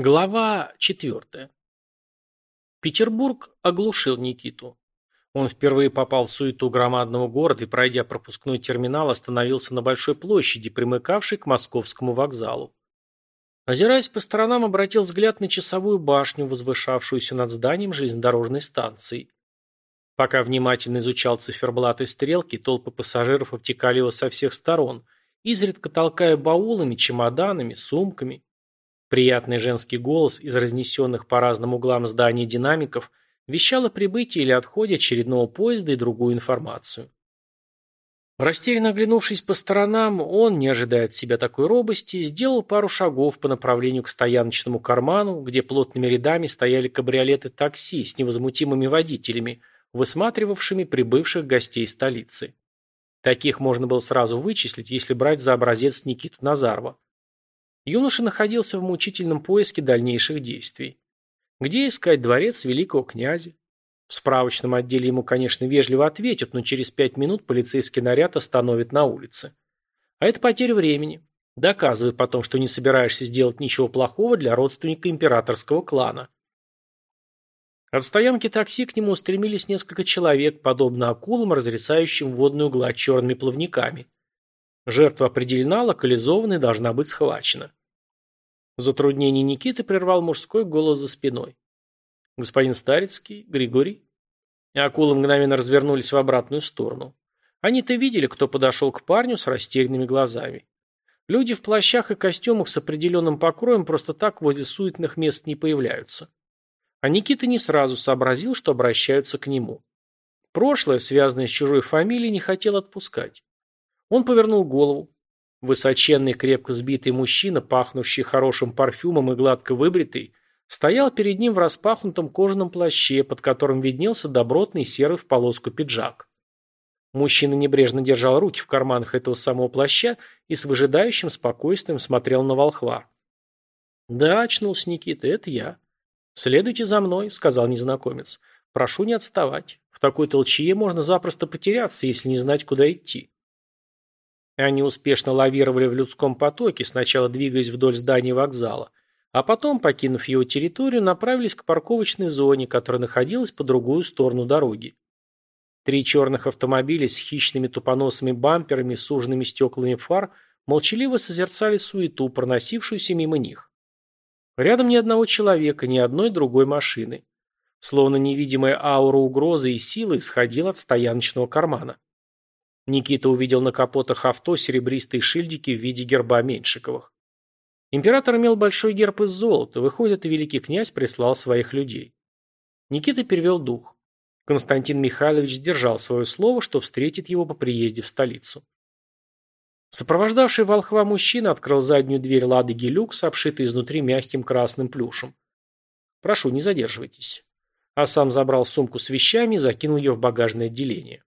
Глава четвертая. Петербург оглушил Никиту. Он впервые попал в суету громадного города и, пройдя пропускной терминал, остановился на большой площади, примыкавшей к московскому вокзалу. Озираясь по сторонам, обратил взгляд на часовую башню, возвышавшуюся над зданием железнодорожной станции. Пока внимательно изучал циферблаты и стрелки, толпы пассажиров обтекали его со всех сторон, изредка толкая баулами, чемоданами, сумками – Приятный женский голос из разнесенных по разным углам здания динамиков вещал о прибытии или отходе очередного поезда и другую информацию. Растерянно оглянувшись по сторонам, он, не ожидая от себя такой робости, сделал пару шагов по направлению к стояночному карману, где плотными рядами стояли кабриолеты такси с невозмутимыми водителями, высматривавшими прибывших гостей столицы. Таких можно было сразу вычислить, если брать за образец Никиту Назарова. Юноша находился в мучительном поиске дальнейших действий. Где искать дворец великого князя? В справочном отделе ему, конечно, вежливо ответят, но через пять минут полицейский наряд остановит на улице. А это потеря времени. Доказывай потом, что не собираешься сделать ничего плохого для родственника императорского клана. От стоянки такси к нему устремились несколько человек, подобно акулам, разрицающим водную гладь черными плавниками. Жертва определена, локализована и должна быть схвачена. Затруднение Никиты прервал мужской голос за спиной. «Господин Старицкий? Григорий?» Акулы мгновенно развернулись в обратную сторону. Они-то видели, кто подошел к парню с растерянными глазами. Люди в плащах и костюмах с определенным покроем просто так возле суетных мест не появляются. А Никита не сразу сообразил, что обращаются к нему. Прошлое, связанное с чужой фамилией, не хотел отпускать. Он повернул голову. Высоченный, крепко сбитый мужчина, пахнущий хорошим парфюмом и гладко выбритый, стоял перед ним в распахнутом кожаном плаще, под которым виднелся добротный серый в полоску пиджак. Мужчина небрежно держал руки в карманах этого самого плаща и с выжидающим спокойствием смотрел на волхва. «Да, очнулся Никита, это я». «Следуйте за мной», — сказал незнакомец. «Прошу не отставать. В такой толчье можно запросто потеряться, если не знать, куда идти». Они успешно лавировали в людском потоке, сначала двигаясь вдоль здания вокзала, а потом, покинув его территорию, направились к парковочной зоне, которая находилась по другую сторону дороги. Три черных автомобиля с хищными тупоносыми бамперами и суженными стеклами фар молчаливо созерцали суету, проносившуюся мимо них. Рядом ни одного человека, ни одной другой машины. Словно невидимая аура угрозы и силы исходила от стояночного кармана. Никита увидел на капотах авто серебристые шильдики в виде герба Меньшиковых. Император имел большой герб из золота, выходит, великий князь прислал своих людей. Никита перевел дух. Константин Михайлович сдержал свое слово, что встретит его по приезде в столицу. Сопровождавший волхва мужчина открыл заднюю дверь Ладоги люкс, обшитой изнутри мягким красным плюшем. «Прошу, не задерживайтесь». А сам забрал сумку с вещами и закинул ее в багажное отделение.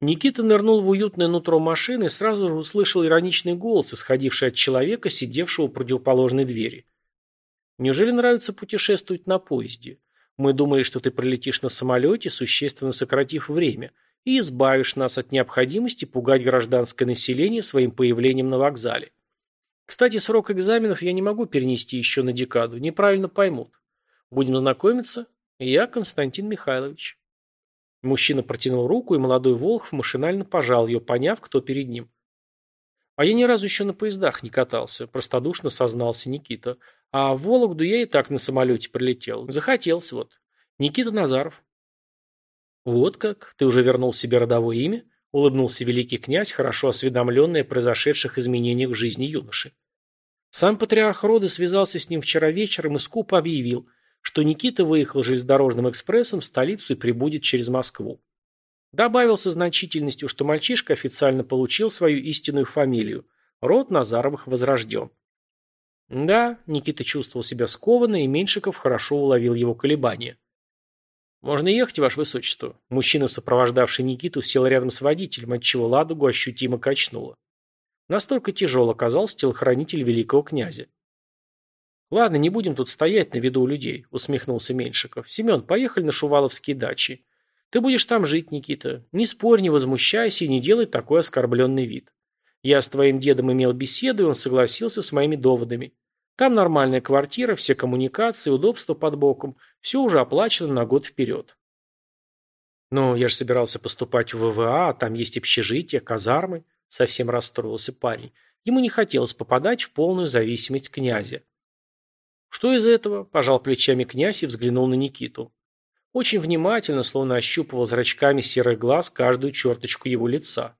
Никита нырнул в уютное нутро машины и сразу же услышал ироничный голос, исходивший от человека, сидевшего у противоположной двери. «Неужели нравится путешествовать на поезде? Мы думали, что ты прилетишь на самолете, существенно сократив время, и избавишь нас от необходимости пугать гражданское население своим появлением на вокзале. Кстати, срок экзаменов я не могу перенести еще на декаду, неправильно поймут. Будем знакомиться? Я Константин Михайлович». Мужчина протянул руку, и молодой Волхв машинально пожал ее, поняв, кто перед ним. «А я ни разу еще на поездах не катался», – простодушно сознался Никита. «А в Вологду я и так на самолете прилетел. Захотелся вот. Никита Назаров». «Вот как? Ты уже вернул себе родовое имя?» – улыбнулся великий князь, хорошо осведомленный о произошедших изменениях в жизни юноши. Сам патриарх рода связался с ним вчера вечером и скупо объявил, что Никита выехал железнодорожным экспрессом в столицу и прибудет через Москву. Добавил со значительностью, что мальчишка официально получил свою истинную фамилию. Род Назаровых возрожден. Да, Никита чувствовал себя скованно, и Меньшиков хорошо уловил его колебания. «Можно ехать, Ваше Высочество?» Мужчина, сопровождавший Никиту, сел рядом с водителем, отчего ладугу ощутимо качнуло. Настолько тяжел оказался телохранитель великого князя. «Ладно, не будем тут стоять на виду у людей», — усмехнулся Меньшиков. «Семен, поехали на Шуваловские дачи. Ты будешь там жить, Никита. Не спорь, не возмущайся и не делай такой оскорбленный вид. Я с твоим дедом имел беседу, и он согласился с моими доводами. Там нормальная квартира, все коммуникации, удобства под боком. Все уже оплачено на год вперед. Но я же собирался поступать в ВВА, а там есть общежитие, казармы. Совсем расстроился парень. Ему не хотелось попадать в полную зависимость князя. Что из этого? Пожал плечами князь и взглянул на Никиту. Очень внимательно, словно ощупывал зрачками серых глаз каждую черточку его лица.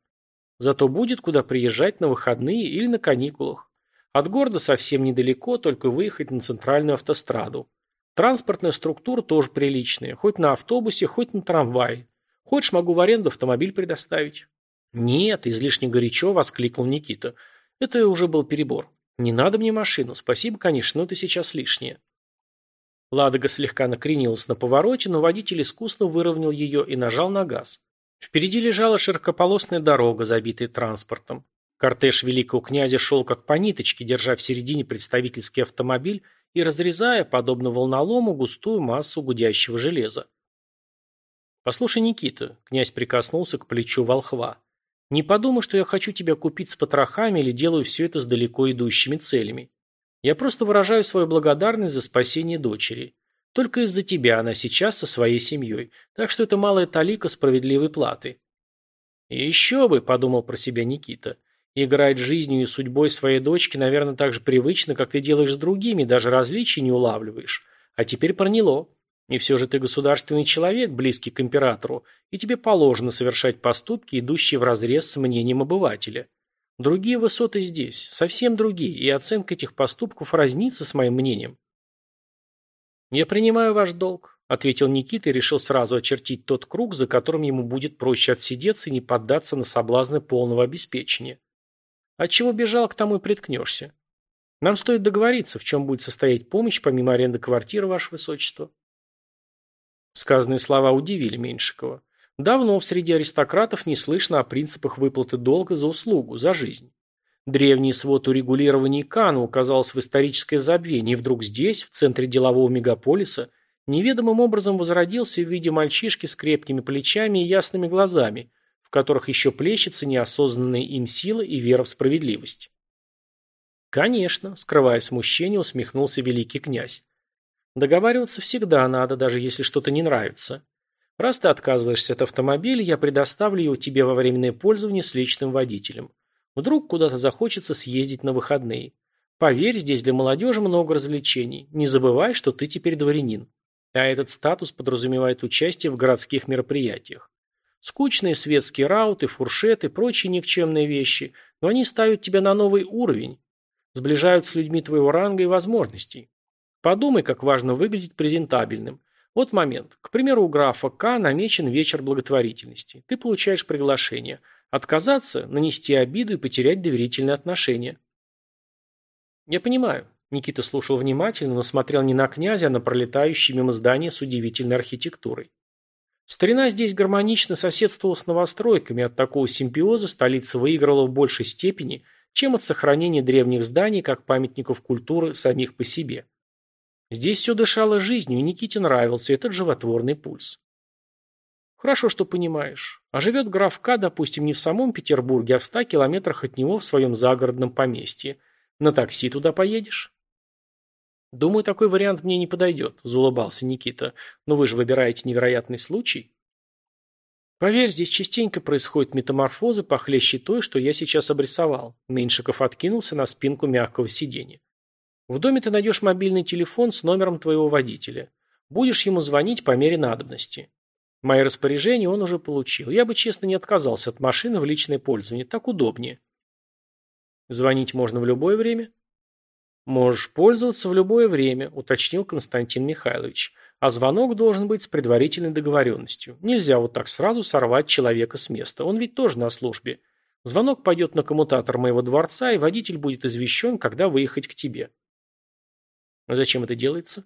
Зато будет куда приезжать на выходные или на каникулах. От города совсем недалеко, только выехать на центральную автостраду. Транспортная структура тоже приличная, хоть на автобусе, хоть на трамвае. Хочешь, могу в аренду автомобиль предоставить. Нет, излишне горячо воскликнул Никита. Это уже был перебор. Не надо мне машину, спасибо, конечно, но это сейчас лишнее. Ладога слегка накренилась на повороте, но водитель искусно выровнял ее и нажал на газ. Впереди лежала широкополосная дорога, забитая транспортом. Кортеж великого князя шел как по ниточке, держа в середине представительский автомобиль и разрезая, подобно волнолому, густую массу гудящего железа. «Послушай, Никита», — князь прикоснулся к плечу волхва, — «не подумай, что я хочу тебя купить с потрохами или делаю все это с далеко идущими целями. Я просто выражаю свою благодарность за спасение дочери. Только из-за тебя она сейчас со своей семьей, так что это малая талика справедливой платы». «И еще бы», — подумал про себя Никита, Играть жизнью и судьбой своей дочки, наверное, так же привычно, как ты делаешь с другими, даже различий не улавливаешь. А теперь проняло. И все же ты государственный человек, близкий к императору, и тебе положено совершать поступки, идущие вразрез с мнением обывателя. Другие высоты здесь, совсем другие, и оценка этих поступков разнится с моим мнением. «Я принимаю ваш долг», — ответил Никита и решил сразу очертить тот круг, за которым ему будет проще отсидеться и не поддаться на соблазны полного обеспечения. От чего бежал, к тому и приткнешься. Нам стоит договориться, в чем будет состоять помощь, помимо аренды квартиры, ваше высочество. Сказанные слова удивили Меньшикова. Давно в среди аристократов не слышно о принципах выплаты долга за услугу, за жизнь. Древний свод урегулирования Кана указался в историческое забвение, и вдруг здесь, в центре делового мегаполиса, неведомым образом возродился в виде мальчишки с крепкими плечами и ясными глазами, в которых еще плещется неосознанная им сила и вера в справедливость. Конечно, скрывая смущение, усмехнулся великий князь. Договариваться всегда надо, даже если что-то не нравится. Раз ты отказываешься от автомобиля, я предоставлю его тебе во временное пользование с личным водителем. Вдруг куда-то захочется съездить на выходные. Поверь, здесь для молодежи много развлечений. Не забывай, что ты теперь дворянин. А этот статус подразумевает участие в городских мероприятиях. Скучные светские рауты, фуршеты, прочие никчемные вещи, но они ставят тебя на новый уровень, сближают с людьми твоего ранга и возможностей. Подумай, как важно выглядеть презентабельным. Вот момент. К примеру, у графа К намечен вечер благотворительности. Ты получаешь приглашение. Отказаться, нанести обиду и потерять доверительные отношения. Я понимаю. Никита слушал внимательно, но смотрел не на князя, а на пролетающие мимо здания с удивительной архитектурой. Старина здесь гармонично соседствовала с новостройками, от такого симбиоза столица выиграла в большей степени, чем от сохранения древних зданий как памятников культуры самих по себе. Здесь все дышало жизнью, и Никите нравился этот животворный пульс. Хорошо, что понимаешь. А живет граф К, допустим, не в самом Петербурге, а в ста километрах от него в своем загородном поместье. На такси туда поедешь? «Думаю, такой вариант мне не подойдет», – заулыбался Никита. «Но вы же выбираете невероятный случай». «Поверь, здесь частенько происходят метаморфозы похлеще той, что я сейчас обрисовал». Меньшиков откинулся на спинку мягкого сиденья. «В доме ты найдешь мобильный телефон с номером твоего водителя. Будешь ему звонить по мере надобности. Мои распоряжения он уже получил. Я бы, честно, не отказался от машины в личное пользование. Так удобнее». «Звонить можно в любое время?» «Можешь пользоваться в любое время», – уточнил Константин Михайлович. «А звонок должен быть с предварительной договоренностью. Нельзя вот так сразу сорвать человека с места. Он ведь тоже на службе. Звонок пойдет на коммутатор моего дворца, и водитель будет извещен, когда выехать к тебе». Зачем это делается?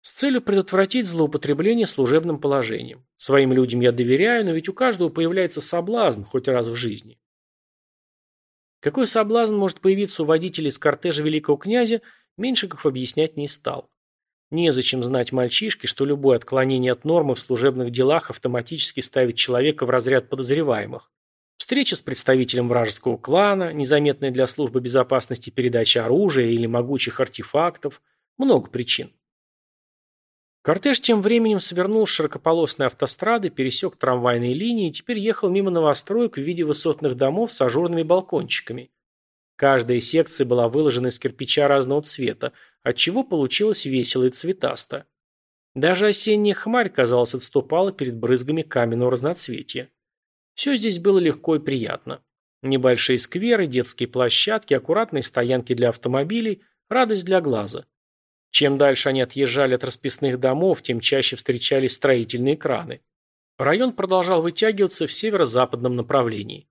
С целью предотвратить злоупотребление служебным положением. Своим людям я доверяю, но ведь у каждого появляется соблазн хоть раз в жизни. Какой соблазн может появиться у водителя из кортежа великого князя, Меньшиков объяснять не стал. Незачем знать мальчишке, что любое отклонение от нормы в служебных делах автоматически ставит человека в разряд подозреваемых. Встреча с представителем вражеского клана, незаметная для службы безопасности передача оружия или могучих артефактов. Много причин. Кортеж тем временем свернул с широкополосной автострады, пересек трамвайные линии и теперь ехал мимо новостроек в виде высотных домов с ажурными балкончиками. Каждая секция была выложена из кирпича разного цвета, отчего получилось весело и цветасто. Даже осенняя хмарь, казалось, отступала перед брызгами каменного разноцветия. Все здесь было легко и приятно. Небольшие скверы, детские площадки, аккуратные стоянки для автомобилей, радость для глаза. Чем дальше они отъезжали от расписных домов, тем чаще встречались строительные краны. Район продолжал вытягиваться в северо-западном направлении.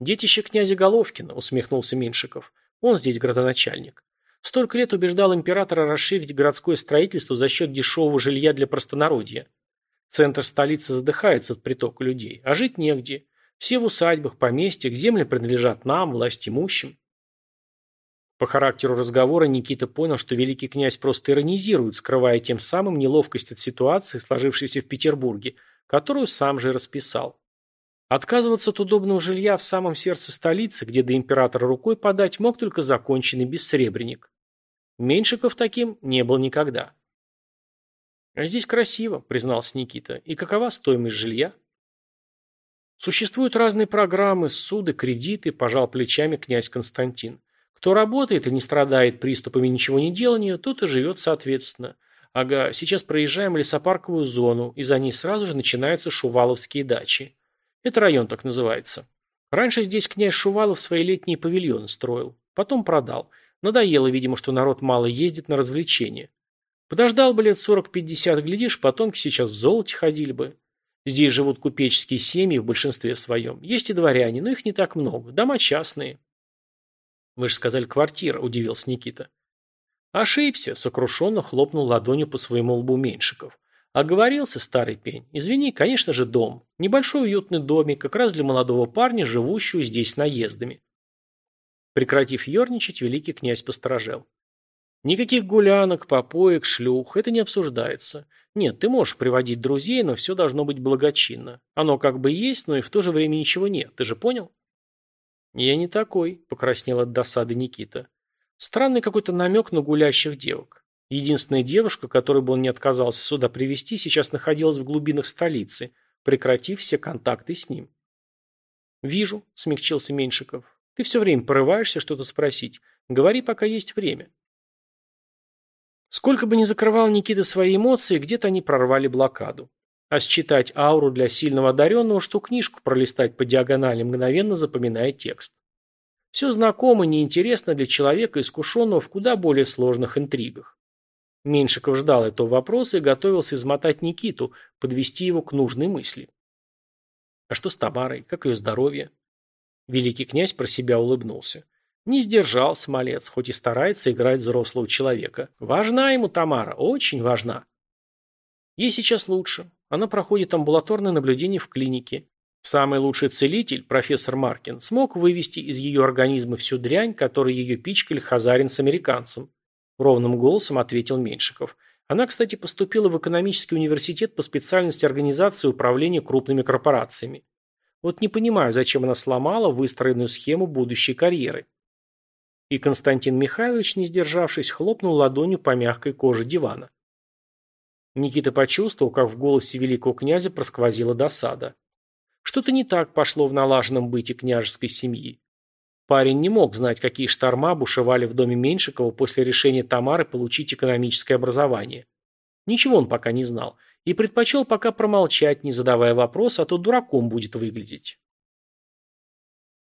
«Детище князя Головкина», — усмехнулся Меньшиков. «Он здесь градоначальник. Столько лет убеждал императора расширить городское строительство за счет дешевого жилья для простонародья. Центр столицы задыхается от притока людей, а жить негде. Все в усадьбах, поместьях, земли принадлежат нам, власть имущим. По характеру разговора Никита понял, что великий князь просто иронизирует, скрывая тем самым неловкость от ситуации, сложившейся в Петербурге, которую сам же расписал. Отказываться от удобного жилья в самом сердце столицы, где до императора рукой подать, мог только законченный бессребренник. Меньшиков таким не был никогда. «А здесь красиво», — признался Никита. «И какова стоимость жилья?» «Существуют разные программы, суды, кредиты», – пожал плечами князь Константин. Кто работает и не страдает приступами ничего не делания, тот и живет соответственно. Ага, сейчас проезжаем лесопарковую зону, и за ней сразу же начинаются шуваловские дачи. Это район так называется. Раньше здесь князь Шувалов свои летние павильоны строил. Потом продал. Надоело, видимо, что народ мало ездит на развлечения. Подождал бы лет 40-50, глядишь, потомки сейчас в золоте ходили бы. Здесь живут купеческие семьи в большинстве своем. Есть и дворяне, но их не так много. Дома частные. Вы же сказали квартира, удивился Никита. Ошибся, сокрушенно хлопнул ладонью по своему лбу Меньшиков. Оговорился старый пень. Извини, конечно же, дом. Небольшой уютный домик, как раз для молодого парня, живущего здесь наездами. Прекратив ерничать, великий князь посторожел. Никаких гулянок, попоек, шлюх, это не обсуждается. Нет, ты можешь приводить друзей, но все должно быть благочинно. Оно как бы есть, но и в то же время ничего нет, ты же понял? «Я не такой», – покраснел от досады Никита. Странный какой-то намек на гулящих девок. Единственная девушка, которую бы он не отказался сюда привести, сейчас находилась в глубинах столицы, прекратив все контакты с ним. «Вижу», – смягчился Меньшиков. «Ты все время порываешься что-то спросить. Говори, пока есть время». Сколько бы ни закрывал Никита свои эмоции, где-то они прорвали блокаду. А считать ауру для сильного одаренного, что книжку пролистать по диагонали, мгновенно запоминая текст. Все знакомо, неинтересно для человека, искушенного в куда более сложных интригах. Меньшиков ждал этого вопроса и готовился измотать Никиту, подвести его к нужной мысли. А что с Тамарой? Как ее здоровье? Великий князь про себя улыбнулся. Не сдержался малец, хоть и старается играть взрослого человека. Важна ему Тамара, очень важна. Ей сейчас лучше. Она проходит амбулаторное наблюдение в клинике. Самый лучший целитель, профессор Маркин, смог вывести из ее организма всю дрянь, которой ее пичкали Хазарин с американцем. Ровным голосом ответил Меньшиков. Она, кстати, поступила в экономический университет по специальности организации управления крупными корпорациями. Вот не понимаю, зачем она сломала выстроенную схему будущей карьеры. И Константин Михайлович, не сдержавшись, хлопнул ладонью по мягкой коже дивана. Никита почувствовал, как в голосе великого князя просквозила досада. Что-то не так пошло в налаженном быте княжеской семьи. Парень не мог знать, какие шторма бушевали в доме Меньшикова после решения Тамары получить экономическое образование. Ничего он пока не знал и предпочел пока промолчать, не задавая вопрос, а то дураком будет выглядеть.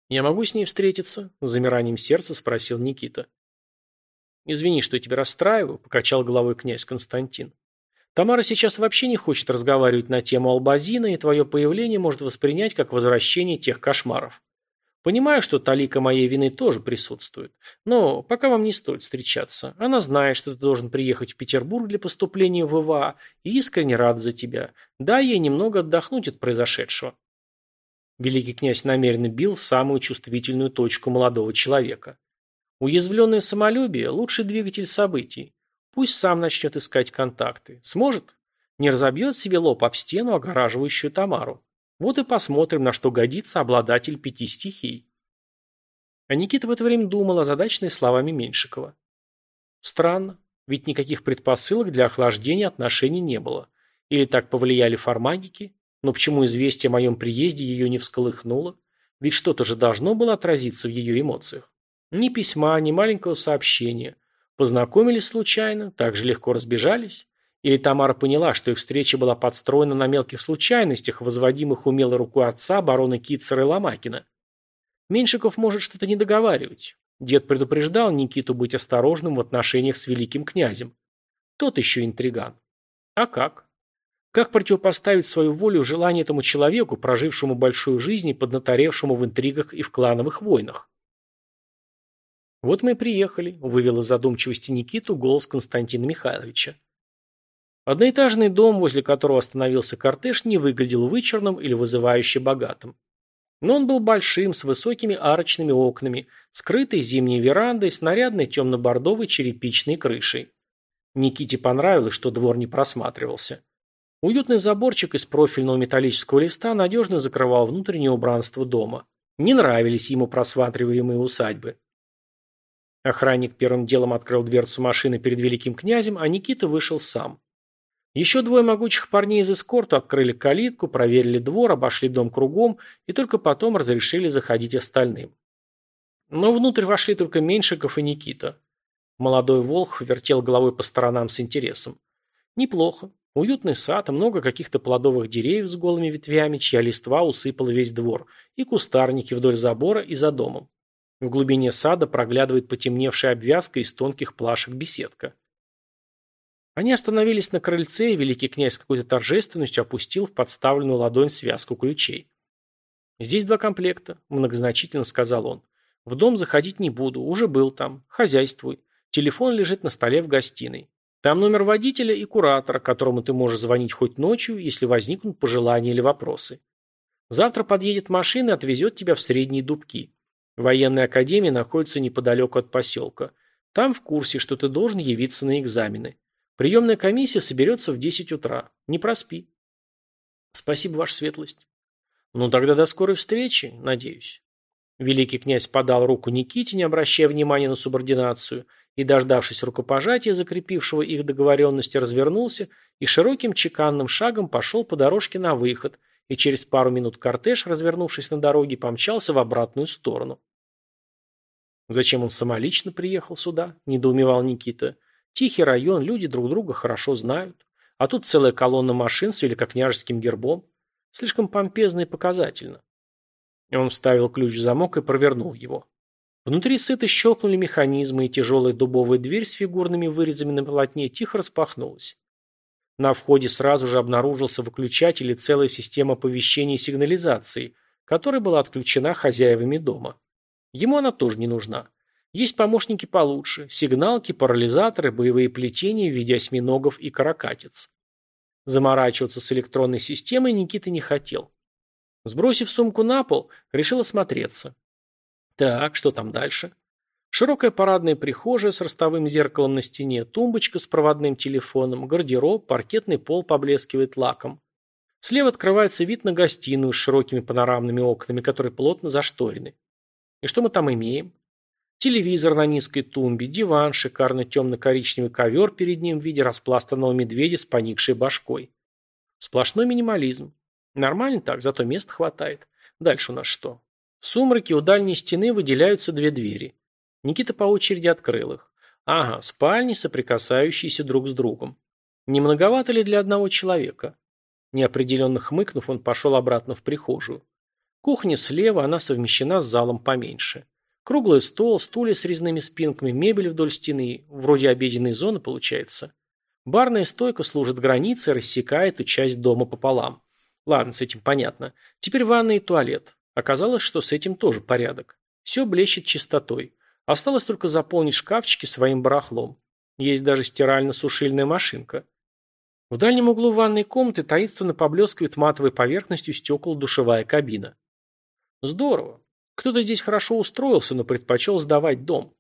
«Я могу с ней встретиться?» – с замиранием сердца спросил Никита. «Извини, что я тебя расстраиваю», – покачал головой князь Константин. Тамара сейчас вообще не хочет разговаривать на тему Албазина, и твое появление может воспринять как возвращение тех кошмаров. Понимаю, что талика моей вины тоже присутствует. Но пока вам не стоит встречаться. Она знает, что ты должен приехать в Петербург для поступления в ИВА и искренне рад за тебя. Дай ей немного отдохнуть от произошедшего. Великий князь намеренно бил в самую чувствительную точку молодого человека. Уязвленное самолюбие – лучший двигатель событий. Пусть сам начнет искать контакты. Сможет? Не разобьет себе лоб об стену, огораживающую Тамару. Вот и посмотрим, на что годится обладатель пяти стихий. А Никита в это время думал, озадаченный словами Меньшикова. Странно, ведь никаких предпосылок для охлаждения отношений не было. Или так повлияли фармагики? Но почему известие о моем приезде ее не всколыхнуло? Ведь что-то же должно было отразиться в ее эмоциях. Ни письма, ни маленького сообщения. Познакомились случайно, так же легко разбежались. Или Тамара поняла, что их встреча была подстроена на мелких случайностях, возводимых умелой рукой отца, барона Китцера и Ломакина. Меньшиков может что-то не договаривать. Дед предупреждал Никиту быть осторожным в отношениях с великим князем. Тот еще интриган. А как? Как противопоставить свою волю желанию этому человеку, прожившему большую жизнь и поднаторевшему в интригах и в клановых войнах? «Вот мы и приехали», – вывел из задумчивости Никиту голос Константина Михайловича. Одноэтажный дом, возле которого остановился кортеж, не выглядел вычурным или вызывающе богатым. Но он был большим, с высокими арочными окнами, скрытой зимней верандой, с нарядной темно-бордовой черепичной крышей. Никите понравилось, что двор не просматривался. Уютный заборчик из профильного металлического листа надежно закрывал внутреннее убранство дома. Не нравились ему просматриваемые усадьбы. Охранник первым делом открыл дверцу машины перед великим князем, а Никита вышел сам. Еще двое могучих парней из эскорта открыли калитку, проверили двор, обошли дом кругом и только потом разрешили заходить остальным. Но внутрь вошли только Меньшиков и Никита. Молодой Волх вертел головой по сторонам с интересом. Неплохо. Уютный сад, много каких-то плодовых деревьев с голыми ветвями, чья листва усыпала весь двор, и кустарники вдоль забора и за домом. В глубине сада проглядывает потемневшая обвязка из тонких плашек беседка. Они остановились на крыльце, и великий князь с какой-то торжественностью опустил в подставленную ладонь связку ключей. «Здесь два комплекта», – многозначительно сказал он. «В дом заходить не буду, уже был там. Хозяйствуй. Телефон лежит на столе в гостиной. Там номер водителя и куратора, которому ты можешь звонить хоть ночью, если возникнут пожелания или вопросы. Завтра подъедет машина и отвезет тебя в средние дубки. Военная академия находится неподалеку от поселка. Там в курсе, что ты должен явиться на экзамены. Приемная комиссия соберется в 10 утра. Не проспи. Спасибо, ваша светлость. Ну тогда до скорой встречи, надеюсь. Великий князь подал руку Никите, не обращая внимания на субординацию, и, дождавшись рукопожатия, закрепившего их договоренности, развернулся и широким чеканным шагом пошел по дорожке на выход, и через пару минут кортеж, развернувшись на дороге, помчался в обратную сторону. «Зачем он самолично приехал сюда?» – недоумевал Никита. Тихий район, люди друг друга хорошо знают. А тут целая колонна машин с великокняжеским гербом. Слишком помпезно и показательно. Он вставил ключ в замок и провернул его. Внутри сыто щелкнули механизмы, и тяжелая дубовая дверь с фигурными вырезами на полотне тихо распахнулась. На входе сразу же обнаружился выключатель и целая система оповещения и сигнализации, которая была отключена хозяевами дома. Ему она тоже не нужна. Есть помощники получше – сигналки, парализаторы, боевые плетения в виде осьминогов и каракатиц. Заморачиваться с электронной системой Никита не хотел. Сбросив сумку на пол, решил осмотреться. Так, что там дальше? Широкая парадная прихожая с ростовым зеркалом на стене, тумбочка с проводным телефоном, гардероб, паркетный пол поблескивает лаком. Слева открывается вид на гостиную с широкими панорамными окнами, которые плотно зашторены. И что мы там имеем? Телевизор на низкой тумбе, диван, шикарно темно-коричневый ковер перед ним в виде распластанного медведя с поникшей башкой. Сплошной минимализм. Нормально так, зато места хватает. Дальше у нас что? В сумраке у дальней стены выделяются две двери. Никита по очереди открыл их. Ага, спальни, соприкасающиеся друг с другом. Не многовато ли для одного человека? Неопределенно хмыкнув, он пошел обратно в прихожую. Кухня слева, она совмещена с залом поменьше. Круглый стол, стулья с резными спинками, мебель вдоль стены, вроде обеденной зоны получается. Барная стойка служит границей, рассекает эту часть дома пополам. Ладно, с этим понятно. Теперь ванна и туалет. Оказалось, что с этим тоже порядок. Все блещет чистотой. Осталось только заполнить шкафчики своим барахлом. Есть даже стирально-сушильная машинка. В дальнем углу ванной комнаты таинственно поблескивает матовой поверхностью стекол душевая кабина. Здорово. Кто-то здесь хорошо устроился, но предпочел сдавать дом.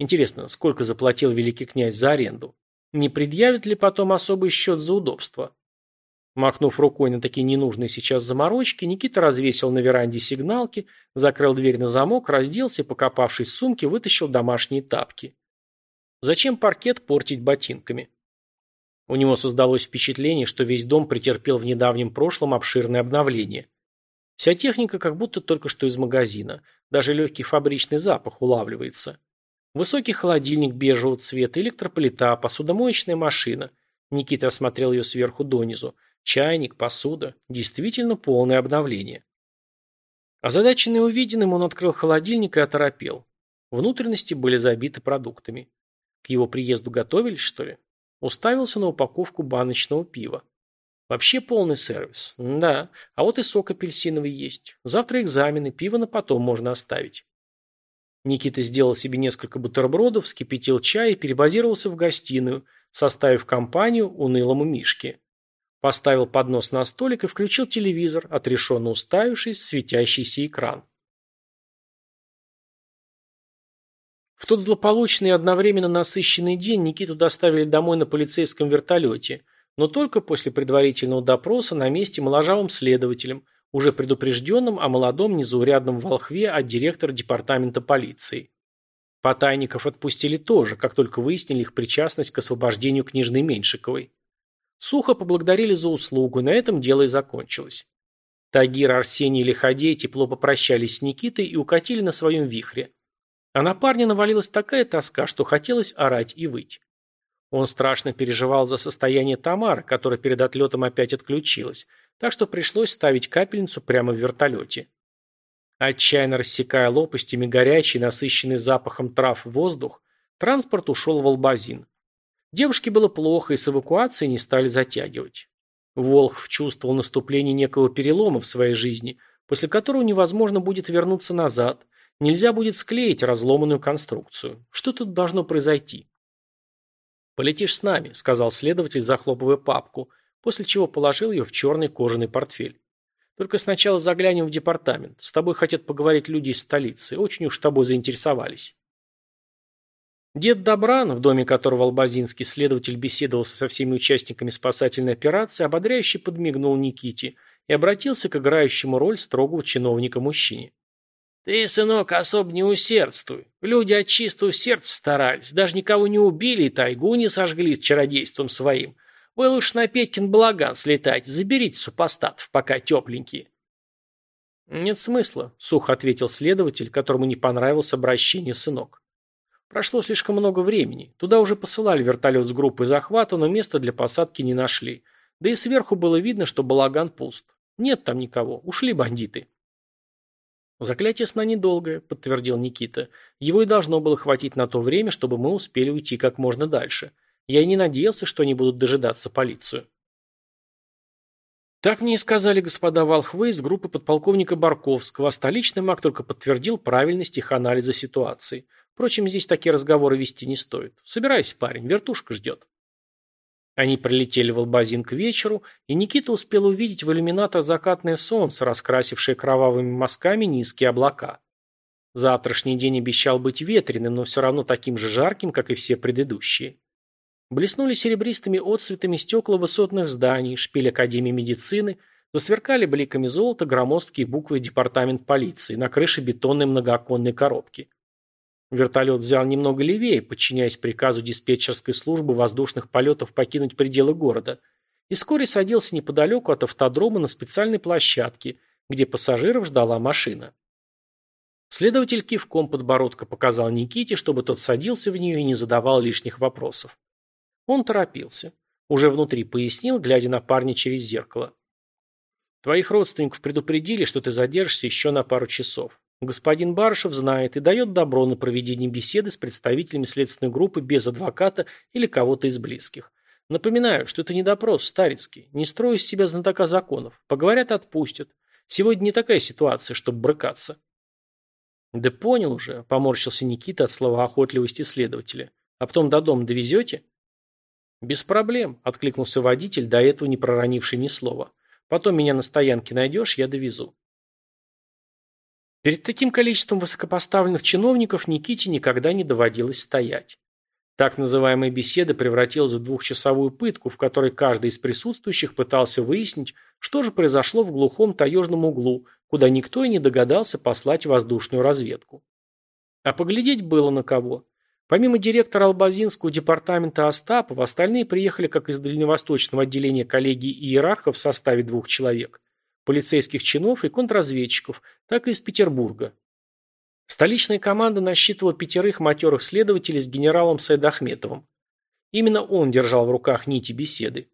Интересно, сколько заплатил великий князь за аренду? Не предъявит ли потом особый счет за удобство? Махнув рукой на такие ненужные сейчас заморочки, Никита развесил на веранде сигналки, закрыл дверь на замок, разделся и, покопавшись в сумке, вытащил домашние тапки. Зачем паркет портить ботинками? У него создалось впечатление, что весь дом претерпел в недавнем прошлом обширное обновление. Вся техника как будто только что из магазина. Даже легкий фабричный запах улавливается. Высокий холодильник бежевого цвета, электроплита, посудомоечная машина. Никита осмотрел ее сверху донизу. Чайник, посуда. Действительно полное обновление. Озадаченный увиденным, он открыл холодильник и оторопел. Внутренности были забиты продуктами. К его приезду готовились, что ли? Уставился на упаковку баночного пива. Вообще полный сервис. Да, а вот и сок апельсиновый есть. Завтра экзамены, пиво на потом можно оставить. Никита сделал себе несколько бутербродов, вскипятил чай и перебазировался в гостиную, составив компанию унылому Мишке. Поставил поднос на столик и включил телевизор, отрешенно уставившись в светящийся экран. В тот злополучный и одновременно насыщенный день Никиту доставили домой на полицейском вертолете, но только после предварительного допроса на месте моложавым следователем, уже предупрежденным о молодом незаурядном волхве от директора департамента полиции. Потайников отпустили тоже, как только выяснили их причастность к освобождению княжны Меньшиковой. Сухо поблагодарили за услугу, и на этом дело и закончилось. Тагир, Арсений и Лиходей тепло попрощались с Никитой и укатили на своем вихре. А на парня навалилась такая тоска, что хотелось орать и выть. Он страшно переживал за состояние Тамары, которая перед отлетом опять отключилась, так что пришлось ставить капельницу прямо в вертолете. Отчаянно рассекая лопастями горячий, насыщенный запахом трав воздух, транспорт ушел в Албазин. Девушке было плохо, и с эвакуацией не стали затягивать. Волхв чувствовал наступление некого перелома в своей жизни, после которого невозможно будет вернуться назад, нельзя будет склеить разломанную конструкцию. Что тут должно произойти? «Полетишь с нами», — сказал следователь, захлопывая папку, после чего положил ее в черный кожаный портфель. «Только сначала заглянем в департамент. С тобой хотят поговорить люди из столицы. Очень уж тобой заинтересовались». Дед Добран, в доме которого албазинский следователь беседовал со всеми участниками спасательной операции, ободряюще подмигнул Никите и обратился к играющему роль строгого чиновника-мужчине. «Ты, сынок, особо не усердствуй. Люди от чистого сердца старались, даже никого не убили и тайгу не сожгли с чародейством своим. Вы лучше на Петькин балаган слетайте, заберите супостатов, пока тепленькие». «Нет смысла», — сухо ответил следователь, которому не понравилось обращение сынок. Прошло слишком много времени. Туда уже посылали вертолет с группой захвата, но места для посадки не нашли. Да и сверху было видно, что балаган пуст. Нет там никого. Ушли бандиты. «Заклятие сна недолгое», — подтвердил Никита. «Его и должно было хватить на то время, чтобы мы успели уйти как можно дальше. Я и не надеялся, что они будут дожидаться полицию». Так мне и сказали господа волхвы из группы подполковника Барковского, а столичный маг только подтвердил правильность их анализа ситуации – Впрочем, здесь такие разговоры вести не стоит. Собирайся, парень, вертушка ждет. Они прилетели в Албазин к вечеру, и Никита успел увидеть в иллюминатор закатное солнце, раскрасившее кровавыми мазками низкие облака. Завтрашний день обещал быть ветреным, но все равно таким же жарким, как и все предыдущие. Блеснули серебристыми отцветами стекла высотных зданий, шпиль Академии медицины, засверкали бликами золота громоздкие буквы Департамент полиции на крыше бетонной многооконной коробки. Вертолет взял немного левее, подчиняясь приказу диспетчерской службы воздушных полетов покинуть пределы города, и вскоре садился неподалеку от автодрома на специальной площадке, где пассажиров ждала машина. Следователь кивком подбородка показал Никите, чтобы тот садился в нее и не задавал лишних вопросов. Он торопился. Уже внутри пояснил, глядя на парня через зеркало. «Твоих родственников предупредили, что ты задержишься еще на пару часов. Господин Барышев знает и дает добро на проведение беседы с представителями следственной группы без адвоката или кого-то из близких. Напоминаю, что это не допрос, старецкий. Не строй из себя знатока законов. Поговорят, отпустят. Сегодня не такая ситуация, чтобы брыкаться. Да понял уже, поморщился Никита от слова охотливости следователя. А потом до дома довезете? Без проблем, откликнулся водитель, до этого не проронивший ни слова. Потом меня на стоянке найдешь, я довезу. Перед таким количеством высокопоставленных чиновников Никите никогда не доводилось стоять. Так называемая беседа превратилась в двухчасовую пытку, в которой каждый из присутствующих пытался выяснить, что же произошло в глухом таежном углу, куда никто и не догадался послать воздушную разведку. А поглядеть было на кого. Помимо директора Албазинского департамента Остапова, остальные приехали как из дальневосточного отделения коллегии иерархов в составе двух человек, полицейских чинов и контрразведчиков, так и из Петербурга. Столичная команда насчитывала пятерых матерых следователей с генералом Сайдахметовым. Именно он держал в руках нити беседы.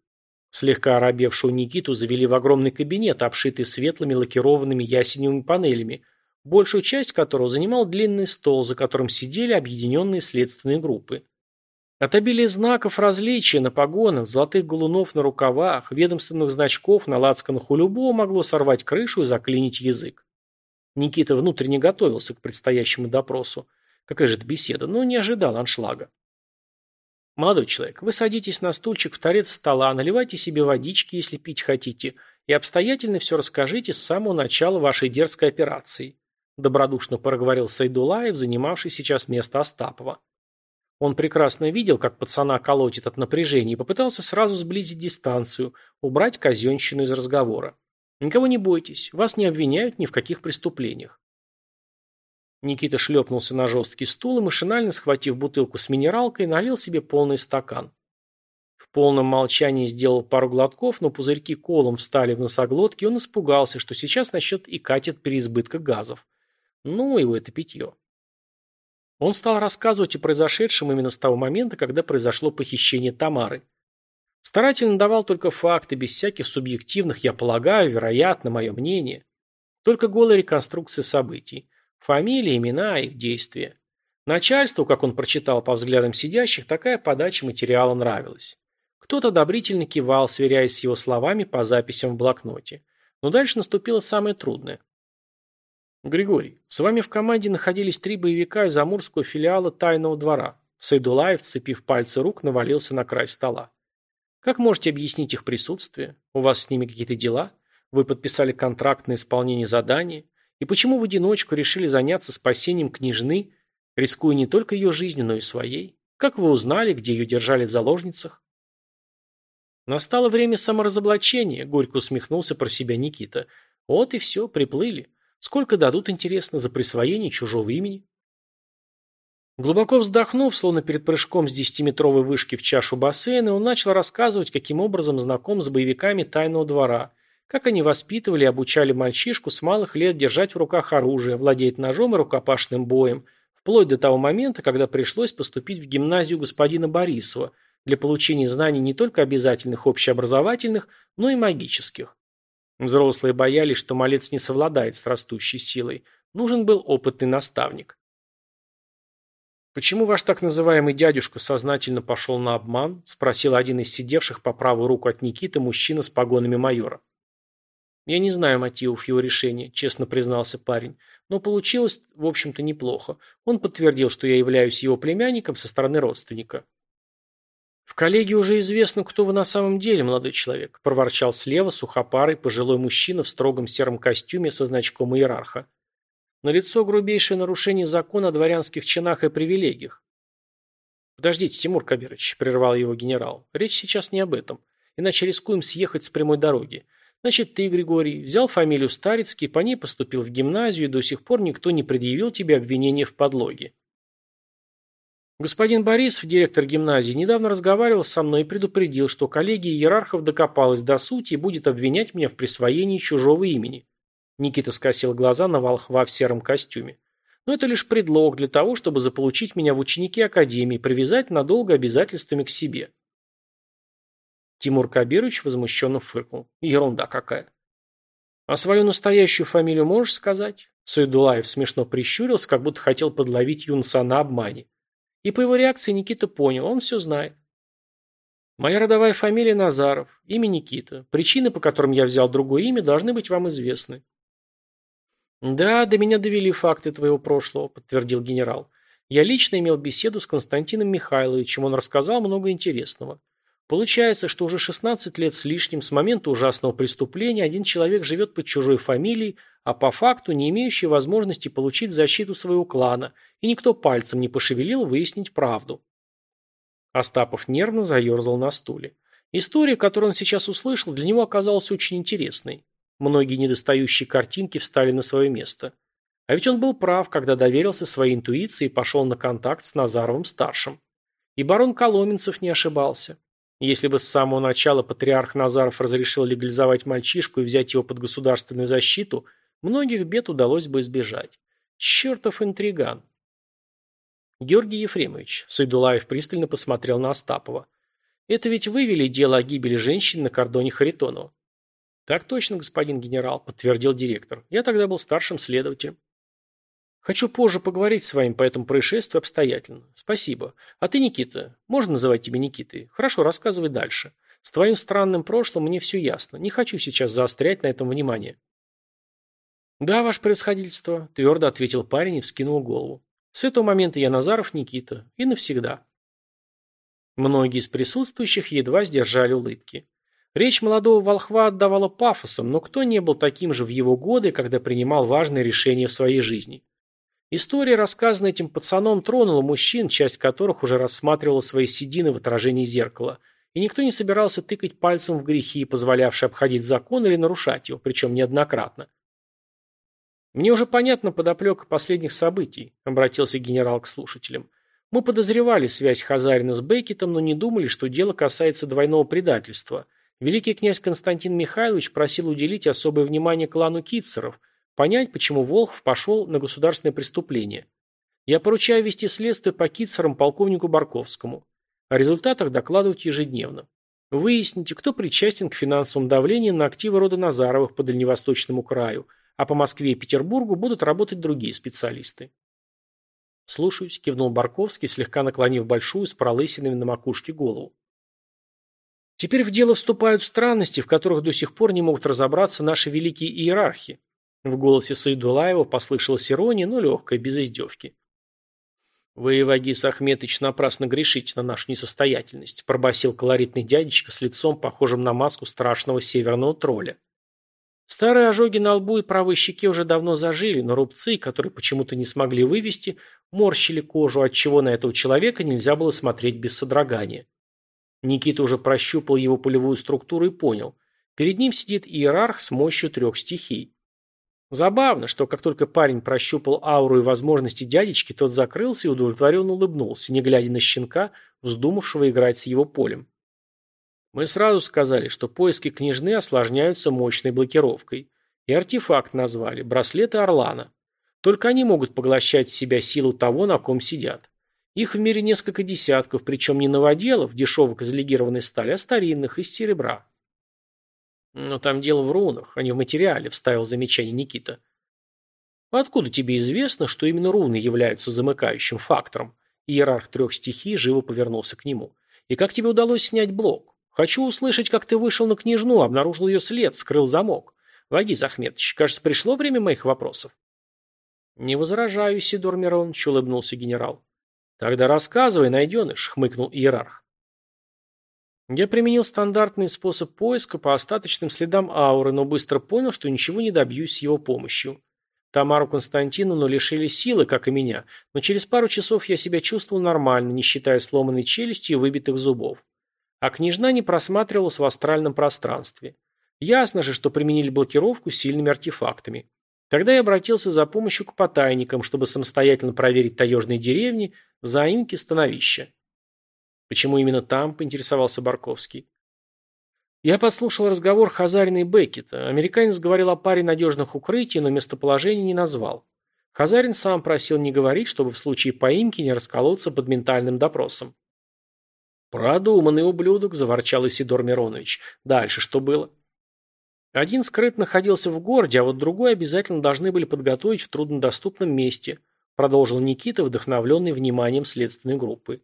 Слегка оробевшую Никиту завели в огромный кабинет, обшитый светлыми лакированными ясеневыми панелями, большую часть которого занимал длинный стол, за которым сидели объединенные следственные группы. От обилия знаков различия на погонах, золотых галунов на рукавах, ведомственных значков на лацканах у любого могло сорвать крышу и заклинить язык. Никита внутренне готовился к предстоящему допросу. Какая же это беседа, но не ожидал аншлага. Молодой человек, вы садитесь на стульчик в торец стола, наливайте себе водички, если пить хотите, и обстоятельно все расскажите с самого начала вашей дерзкой операции. Добродушно проговорил Сайдулаев, занимавший сейчас место Остапова. Он прекрасно видел, как пацана колотит от напряжения, и попытался сразу сблизить дистанцию, убрать казенщину из разговора. Никого не бойтесь, вас не обвиняют ни в каких преступлениях. Никита шлепнулся на жесткий стул и, машинально схватив бутылку с минералкой, налил себе полный стакан. В полном молчании сделал пару глотков, но пузырьки колом встали в носоглотке, и он испугался, что сейчас насчет и катит переизбытка газов. Ну, его это питье. Он стал рассказывать о произошедшем именно с того момента, когда произошло похищение Тамары. Старательно давал только факты, без всяких субъективных, я полагаю, вероятно, мое мнение. Только голая реконструкция событий. Фамилии, имена, их действия. Начальству, как он прочитал по взглядам сидящих, такая подача материала нравилась. Кто-то одобрительно кивал, сверяясь с его словами по записям в блокноте. Но дальше наступило самое трудное. Григорий, с вами в команде находились три боевика из амурского филиала тайного двора. Сайдулаев, сцепив пальцы рук, навалился на край стола. Как можете объяснить их присутствие? У вас с ними какие-то дела? Вы подписали контракт на исполнение задания? И почему в одиночку решили заняться спасением княжны, рискуя не только ее жизнью, но и своей? Как вы узнали, где ее держали в заложницах? Настало время саморазоблачения, горько усмехнулся про себя Никита. Вот и все, приплыли. Сколько дадут, интересно, за присвоение чужого имени? Глубоко вздохнув, словно перед прыжком с десятиметровой вышки в чашу бассейна, он начал рассказывать, каким образом знаком с боевиками тайного двора, как они воспитывали и обучали мальчишку с малых лет держать в руках оружие, владеть ножом и рукопашным боем, вплоть до того момента, когда пришлось поступить в гимназию господина Борисова для получения знаний не только обязательных общеобразовательных, но и магических. Взрослые боялись, что малец не совладает с растущей силой. Нужен был опытный наставник. «Почему ваш так называемый дядюшка сознательно пошел на обман?» – спросил один из сидевших по правую руку от Никиты мужчина с погонами майора. «Я не знаю мотивов его решения», – честно признался парень. «Но получилось, в общем-то, неплохо. Он подтвердил, что я являюсь его племянником со стороны родственника». «В коллегии уже известно, кто вы на самом деле, молодой человек», – проворчал слева сухопарый пожилой мужчина в строгом сером костюме со значком иерарха. Налицо грубейшее нарушение закона о дворянских чинах и привилегиях. «Подождите, Тимур Кабирович», – прервал его генерал. «Речь сейчас не об этом. Иначе рискуем съехать с прямой дороги. Значит, ты, Григорий, взял фамилию Старицкий, по ней поступил в гимназию, и до сих пор никто не предъявил тебе обвинение в подлоге». Господин Борисов, директор гимназии, недавно разговаривал со мной и предупредил, что коллегия иерархов докопалась до сути и будет обвинять меня в присвоении чужого имени. Никита скосил глаза на волхва в сером костюме. Но это лишь предлог для того, чтобы заполучить меня в ученики Академии, привязать надолго обязательствами к себе. Тимур Кабирович возмущенно фыркнул. Ерунда какая. А свою настоящую фамилию можешь сказать? Саидулаев смешно прищурился, как будто хотел подловить юнца на обмане. И по его реакции Никита понял, он все знает. Моя родовая фамилия Назаров, имя Никита. Причины, по которым я взял другое имя, должны быть вам известны. «Да, до меня довели факты твоего прошлого», – подтвердил генерал. «Я лично имел беседу с Константином Михайловичем, он рассказал много интересного. Получается, что уже 16 лет с лишним с момента ужасного преступления один человек живет под чужой фамилией, а по факту не имеющий возможности получить защиту своего клана, и никто пальцем не пошевелил выяснить правду. Остапов нервно заерзал на стуле. История, которую он сейчас услышал, для него оказалась очень интересной. Многие недостающие картинки встали на свое место. А ведь он был прав, когда доверился своей интуиции и пошел на контакт с Назаровым-старшим. И барон Коломенцев не ошибался. Если бы с самого начала патриарх Назаров разрешил легализовать мальчишку и взять его под государственную защиту, многих бед удалось бы избежать. Чертов интриган. Георгий Ефремович, Сайдулаев пристально посмотрел на Остапова. Это ведь вы вели дело о гибели женщин на кордоне Харитонова. Так точно, господин генерал, подтвердил директор. Я тогда был старшим следователем. Хочу позже поговорить с вами по этому происшествию обстоятельно. Спасибо. А ты, Никита, можно называть тебя Никитой? Хорошо, рассказывай дальше. С твоим странным прошлым мне все ясно. Не хочу сейчас заострять на этом внимание. Да, ваше превосходительство, твердо ответил парень и вскинул голову. С этого момента я Назаров Никита. И навсегда. Многие из присутствующих едва сдержали улыбки. Речь молодого волхва отдавала пафосом, но кто не был таким же в его годы, когда принимал важные решения в своей жизни? История, рассказанная этим пацаном, тронула мужчин, часть которых уже рассматривала свои седины в отражении зеркала, и никто не собирался тыкать пальцем в грехи, позволявшие обходить закон или нарушать его, причем неоднократно. «Мне уже понятна подоплека последних событий», — обратился генерал к слушателям. «Мы подозревали связь Хазарина с Беккетом, но не думали, что дело касается двойного предательства. Великий князь Константин Михайлович просил уделить особое внимание клану Китцеров, понять, почему Волхв пошел на государственное преступление. Я поручаю вести следствие по Китцерам полковнику Барковскому. О результатах докладывать ежедневно. Выясните, кто причастен к финансовому давлению на активы рода Назаровых по Дальневосточному краю, а по Москве и Петербургу будут работать другие специалисты. «Слушаюсь», – кивнул Барковский, слегка наклонив большую с пролысинами на макушке голову. Теперь в дело вступают странности, в которых до сих пор не могут разобраться наши великие иерархи. В голосе Саидулаева послышалась ирония, но легкая, без издевки. «Вы, Вагис Ахметович, напрасно грешите на нашу несостоятельность», пробасил колоритный дядечка с лицом, похожим на маску страшного северного тролля. Старые ожоги на лбу и правой щеке уже давно зажили, но рубцы, которые почему-то не смогли вывести, морщили кожу, отчего на этого человека нельзя было смотреть без содрогания. Никита уже прощупал его полевую структуру и понял. Перед ним сидит иерарх с мощью трех стихий. Забавно, что как только парень прощупал ауру и возможности дядечки, тот закрылся и удовлетворенно улыбнулся, не глядя на щенка, вздумавшего играть с его полем. Мы сразу сказали, что поиски княжны осложняются мощной блокировкой. И артефакт назвали – браслеты Орлана. Только они могут поглощать в себя силу того, на ком сидят. Их в мире несколько десятков, причем не новоделов, дешевок из легированной стали, а старинных, из серебра. Но там дело в рунах, а не в материале, вставил замечание Никита. Откуда тебе известно, что именно руны являются замыкающим фактором? Иерарх трех стихий живо повернулся к нему. И как тебе удалось снять блок? Хочу услышать, как ты вышел на княжну, обнаружил ее след, скрыл замок. Вагиз Ахметович, кажется, пришло время моих вопросов. Не возражаю, Сидор Миронович, улыбнулся генерал. Тогда рассказывай, найденыш, хмыкнул иерарх. Я применил стандартный способ поиска по остаточным следам ауры, но быстро понял, что ничего не добьюсь с его помощью. Тамару Константиновну лишили силы, как и меня, но через пару часов я себя чувствовал нормально, не считая сломанной челюсти и выбитых зубов. А княжна не просматривалась в астральном пространстве. Ясно же, что применили блокировку сильными артефактами. Тогда я обратился за помощью к потайникам, чтобы самостоятельно проверить таежные деревни, заимки, становища. Почему именно там, поинтересовался Барковский. Я подслушал разговор Хазарина и Беккета. Американец говорил о паре надежных укрытий, но местоположение не назвал. Хазарин сам просил не говорить, чтобы в случае поимки не расколоться под ментальным допросом. «Продуманный ублюдок», – заворчал Исидор Миронович. «Дальше что было?» Один скрыт находился в городе, а вот другой обязательно должны были подготовить в труднодоступном месте, продолжил Никита, вдохновленный вниманием следственной группы.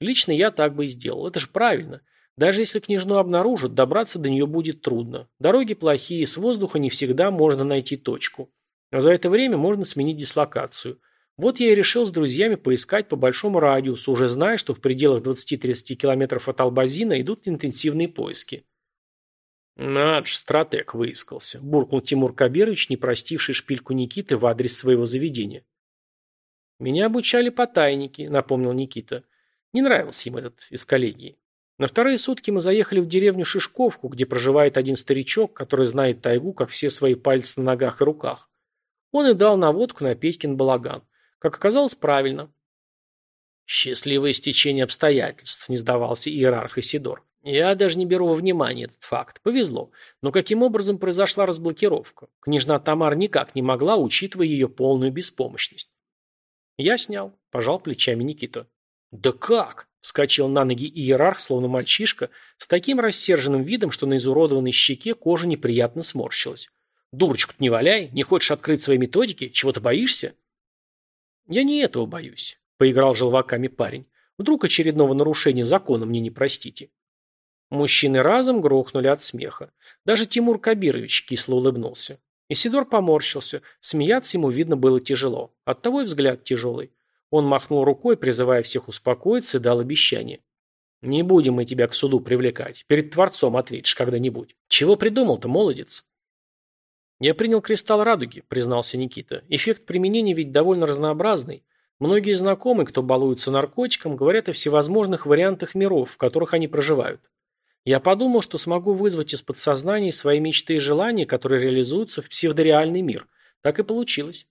Лично я так бы и сделал. Это же правильно. Даже если княжну обнаружат, добраться до нее будет трудно. Дороги плохие, с воздуха не всегда можно найти точку. А за это время можно сменить дислокацию – вот я и решил с друзьями поискать по большому радиусу, уже зная, что в пределах 20-30 километров от Албазина идут интенсивные поиски. «Над ж, стратег выискался», – буркнул Тимур Кабирович, не простивший шпильку Никиты в адрес своего заведения. «Меня обучали потайники», – напомнил Никита. Не нравился им этот из коллегии. На вторые сутки мы заехали в деревню Шишковку, где проживает один старичок, который знает тайгу, как все свои пальцы на ногах и руках. Он и дал наводку на Петькин балаган. Как оказалось, правильно. Счастливое стечение обстоятельств, не сдавался иерарх Исидор. Я даже не беру во внимание этот факт. Повезло. Но каким образом произошла разблокировка? Княжна Тамар никак не могла, учитывая ее полную беспомощность. Я снял, пожал плечами Никита. Да как? Вскочил на ноги иерарх, словно мальчишка, с таким рассерженным видом, что на изуродованной щеке кожа неприятно сморщилась. Дурочку не валяй, не хочешь открыть свои методики, чего-то боишься? Я не этого боюсь, поиграл желваками парень. Вдруг очередного нарушения закона мне не простите. Мужчины разом грохнули от смеха. Даже Тимур Кабирович кисло улыбнулся. Исидор поморщился. Смеяться ему, видно, было тяжело. Оттого и взгляд тяжелый. Он махнул рукой, призывая всех успокоиться, и дал обещание. «Не будем мы тебя к суду привлекать. Перед Творцом ответишь когда-нибудь. Чего придумал-то, молодец?» «Я принял кристалл радуги», — признался Никита. «Эффект применения ведь довольно разнообразный. Многие знакомые, кто балуется наркотиком, говорят о всевозможных вариантах миров, в которых они проживают. Я подумал, что смогу вызвать из подсознания свои мечты и желания, которые реализуются в псевдореальный мир. Так и получилось.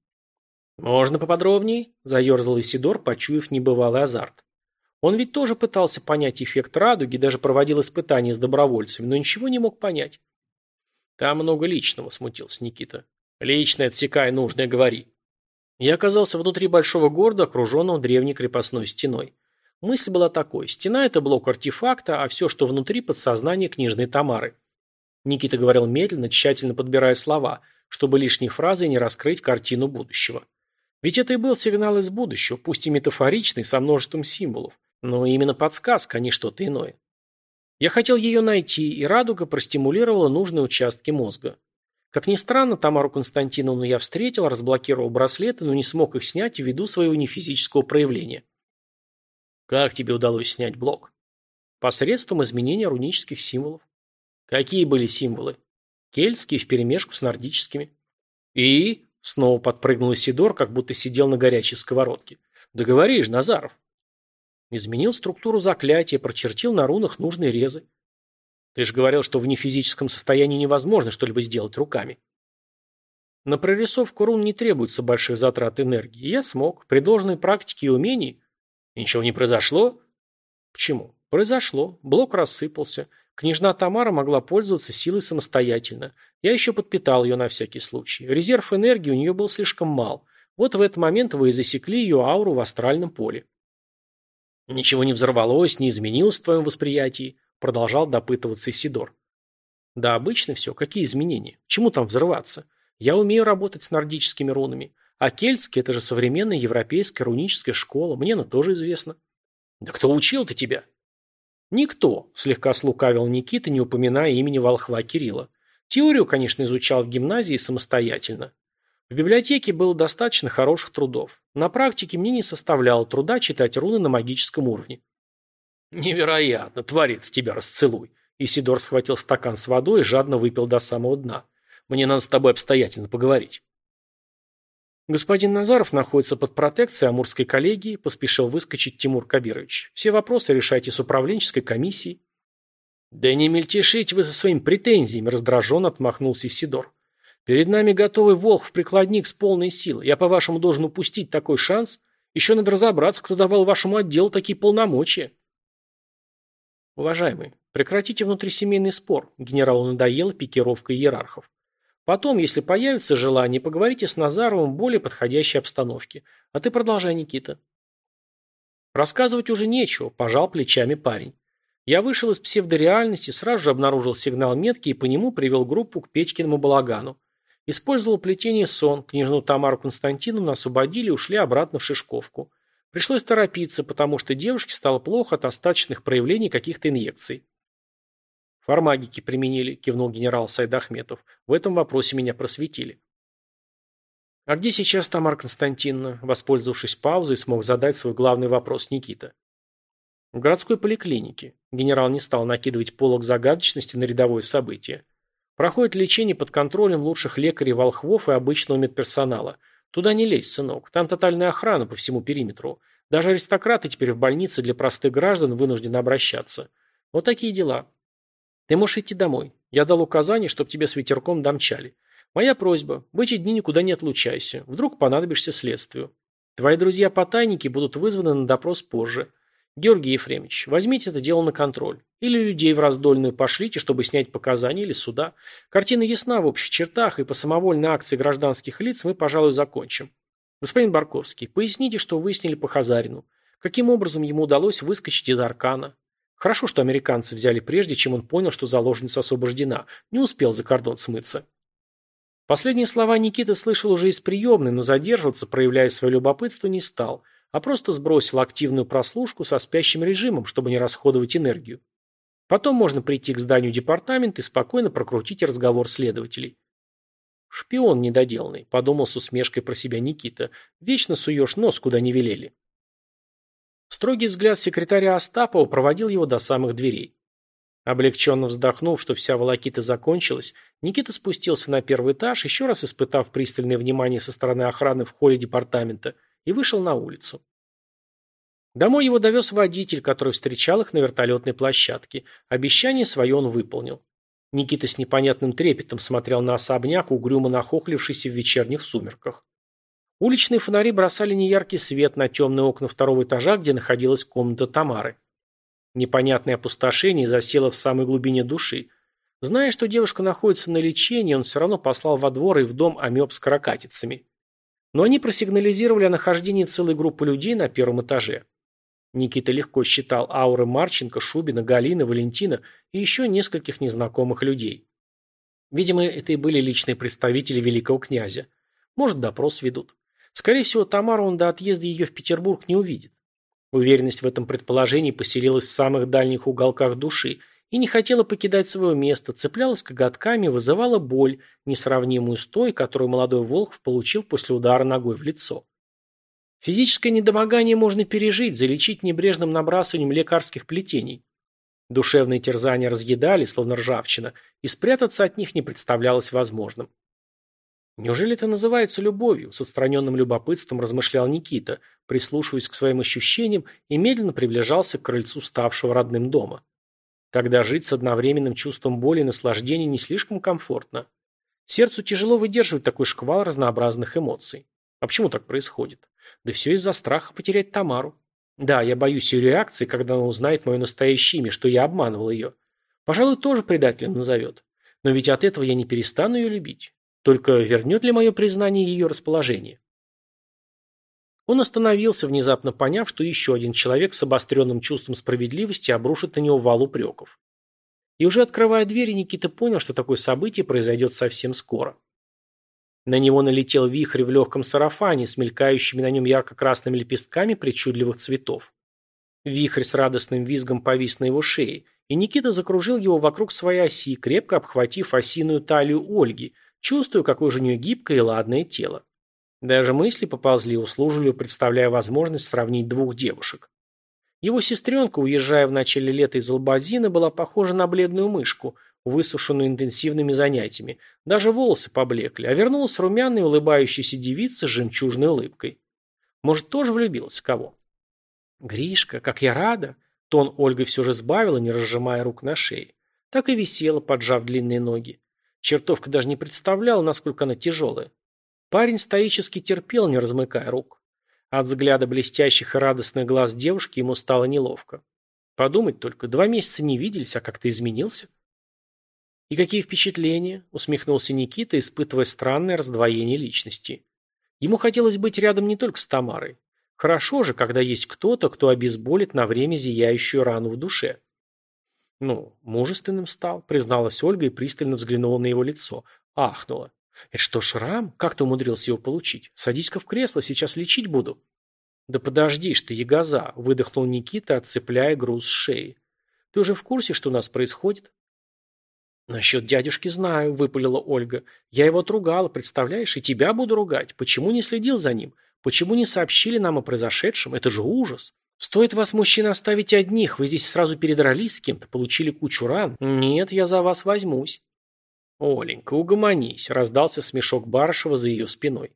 «Можно поподробнее?» – заерзал Исидор, почуяв небывалый азарт. Он ведь тоже пытался понять эффект радуги, даже проводил испытания с добровольцами, но ничего не мог понять. «Там много личного», – смутился Никита. «Личное отсекай, нужное говори». Я оказался внутри большого города, окруженного древней крепостной стеной. Мысль была такой. Стена – это блок артефакта, а все, что внутри – подсознание книжной Тамары. Никита говорил медленно, тщательно подбирая слова, чтобы лишней фразой не раскрыть картину будущего. Ведь это и был сигнал из будущего, пусть и метафоричный, со множеством символов, но именно подсказка, а не что-то иное. Я хотел ее найти, и радуга простимулировала нужные участки мозга. Как ни странно, Тамару Константиновну я встретил, разблокировал браслеты, но не смог их снять ввиду своего нефизического проявления. Как тебе удалось снять блок? Посредством изменения рунических символов. Какие были символы? Кельтские вперемешку с нордическими. И? Снова подпрыгнул Сидор, как будто сидел на горячей сковородке. Да говоришь, Назаров. Изменил структуру заклятия, прочертил на рунах нужные резы. Ты же говорил, что в нефизическом состоянии невозможно что-либо сделать руками. На прорисовку рун не требуется больших затрат энергии. Я смог. При должной практике и умении Ничего не произошло? Почему? Произошло. Блок рассыпался. Княжна Тамара могла пользоваться силой самостоятельно. Я еще подпитал ее на всякий случай. Резерв энергии у нее был слишком мал. Вот в этот момент вы и засекли ее ауру в астральном поле. Ничего не взорвалось, не изменилось в твоем восприятии, продолжал допытываться Исидор. Да обычно все. Какие изменения? Чему там взрываться? Я умею работать с нордическими рунами. А кельтский – это же современная европейская руническая школа, мне она тоже известна. Да кто учил-то тебя? Никто, слегка слукавил Никита, не упоминая имени волхва Кирилла. Теорию, конечно, изучал в гимназии самостоятельно. В библиотеке было достаточно хороших трудов. На практике мне не составляло труда читать руны на магическом уровне. «Невероятно! Творец, тебя расцелуй!» Исидор схватил стакан с водой и жадно выпил до самого дна. «Мне надо с тобой обстоятельно поговорить». Господин Назаров находится под протекцией Амурской коллегии, поспешил выскочить Тимур Кабирович. Все вопросы решайте с управленческой комиссией. Да не мельтешите вы со своими претензиями, раздраженно отмахнулся Сидор. Перед нами готовый волк в прикладник с полной силой. Я, по-вашему, должен упустить такой шанс? Еще надо разобраться, кто давал вашему отделу такие полномочия. Уважаемый, прекратите внутрисемейный спор. Генералу надоела пикировка иерархов. Потом, если появится желание, поговорите с Назаровым в более подходящей обстановке. А ты продолжай, Никита. Рассказывать уже нечего, пожал плечами парень. Я вышел из псевдореальности, сразу же обнаружил сигнал метки и по нему привел группу к Петькиному балагану. Использовал плетение сон, княжну Тамару Константиновну освободили и ушли обратно в Шишковку. Пришлось торопиться, потому что девушке стало плохо от остаточных проявлений каких-то инъекций. Фармагики применили, кивнул генерал Сайдахметов. В этом вопросе меня просветили. А где сейчас Тамара Константиновна? Воспользовавшись паузой, смог задать свой главный вопрос Никита. В городской поликлинике. Генерал не стал накидывать полог загадочности на рядовое событие. Проходит лечение под контролем лучших лекарей-волхвов и обычного медперсонала. Туда не лезь, сынок. Там тотальная охрана по всему периметру. Даже аристократы теперь в больнице для простых граждан вынуждены обращаться. Вот такие дела. Ты можешь идти домой. Я дал указание, чтобы тебе с ветерком домчали. Моя просьба, в эти дни никуда не отлучайся. Вдруг понадобишься следствию. Твои друзья-потайники будут вызваны на допрос позже. Георгий Ефремович, возьмите это дело на контроль. Или людей в раздольную пошлите, чтобы снять показания или суда. Картина ясна в общих чертах, и по самовольной акции гражданских лиц мы, пожалуй, закончим. Господин Барковский, поясните, что выяснили по Хазарину. Каким образом ему удалось выскочить из Аркана? Хорошо, что американцы взяли прежде, чем он понял, что заложница освобождена. Не успел за кордон смыться. Последние слова Никита слышал уже из приемной, но задерживаться, проявляя свое любопытство, не стал, а просто сбросил активную прослушку со спящим режимом, чтобы не расходовать энергию. Потом можно прийти к зданию департамента и спокойно прокрутить разговор следователей. «Шпион недоделанный», — подумал с усмешкой про себя Никита. «Вечно суешь нос, куда не велели». Строгий взгляд секретаря Остапова проводил его до самых дверей. Облегченно вздохнув, что вся волокита закончилась, Никита спустился на первый этаж, еще раз испытав пристальное внимание со стороны охраны в холле департамента, и вышел на улицу. Домой его довез водитель, который встречал их на вертолетной площадке. Обещание свое он выполнил. Никита с непонятным трепетом смотрел на особняк, угрюмо нахохлившийся в вечерних сумерках. Уличные фонари бросали неяркий свет на темные окна второго этажа, где находилась комната Тамары. Непонятное опустошение засело в самой глубине души. Зная, что девушка находится на лечении, он все равно послал во двор и в дом амеб с каракатицами. Но они просигнализировали о нахождении целой группы людей на первом этаже. Никита легко считал ауры Марченко, Шубина, Галины, Валентина и еще нескольких незнакомых людей. Видимо, это и были личные представители великого князя. Может, допрос ведут. Скорее всего, Тамару он до отъезда ее в Петербург не увидит. Уверенность в этом предположении поселилась в самых дальних уголках души и не хотела покидать свое место, цеплялась коготками, вызывала боль, несравнимую с той, которую молодой Волхв получил после удара ногой в лицо. Физическое недомогание можно пережить, залечить небрежным набрасыванием лекарских плетений. Душевные терзания разъедали, словно ржавчина, и спрятаться от них не представлялось возможным. Неужели это называется любовью? С отстраненным любопытством размышлял Никита, прислушиваясь к своим ощущениям и медленно приближался к крыльцу ставшего родным дома. Тогда жить с одновременным чувством боли и наслаждения не слишком комфортно. Сердцу тяжело выдерживать такой шквал разнообразных эмоций. А почему так происходит? Да все из-за страха потерять Тамару. Да, я боюсь ее реакции, когда она узнает мое настоящее имя, что я обманывал ее. Пожалуй, тоже предателем назовет. Но ведь от этого я не перестану ее любить. Только вернет ли мое признание ее расположение? Он остановился, внезапно поняв, что еще один человек с обостренным чувством справедливости обрушит на него вал упреков. И уже открывая дверь, Никита понял, что такое событие произойдет совсем скоро. На него налетел вихрь в легком сарафане с мелькающими на нем ярко-красными лепестками причудливых цветов. Вихрь с радостным визгом повис на его шее, и Никита закружил его вокруг своей оси, крепко обхватив осиную талию Ольги, чувствуя, какое же у нее гибкое и ладное тело. Даже мысли поползли услужливо, представляя возможность сравнить двух девушек. Его сестренка, уезжая в начале лета из Албазина, была похожа на бледную мышку – высушенную интенсивными занятиями. Даже волосы поблекли, а вернулась румяная улыбающаяся девица с жемчужной улыбкой. Может, тоже влюбилась в кого? «Гришка, как я рада!» Тон Ольга все же сбавила, не разжимая рук на шее. Так и висела, поджав длинные ноги. Чертовка даже не представляла, насколько она тяжелая. Парень стоически терпел, не размыкая рук. От взгляда блестящих и радостных глаз девушки ему стало неловко. Подумать только, два месяца не виделись, а как ты изменился. «И какие впечатления?» – усмехнулся Никита, испытывая странное раздвоение личности. Ему хотелось быть рядом не только с Тамарой. Хорошо же, когда есть кто-то, кто обезболит на время зияющую рану в душе. «Ну, мужественным стал», – призналась Ольга и пристально взглянула на его лицо. Ахнула. «Это что, шрам? Как ты умудрился его получить? Садись-ка в кресло, сейчас лечить буду». «Да подожди ж ты, ягоза», – выдохнул Никита, отцепляя груз с шеи. «Ты уже в курсе, что у нас происходит?» «Насчет дядюшки знаю», — выпалила Ольга. «Я его отругала, представляешь, и тебя буду ругать. Почему не следил за ним? Почему не сообщили нам о произошедшем? Это же ужас. Стоит вас, мужчин, оставить одних, вы здесь сразу передрались с кем-то, получили кучу ран. Нет, я за вас возьмусь». «Оленька, угомонись», — раздался смешок Барышева за ее спиной.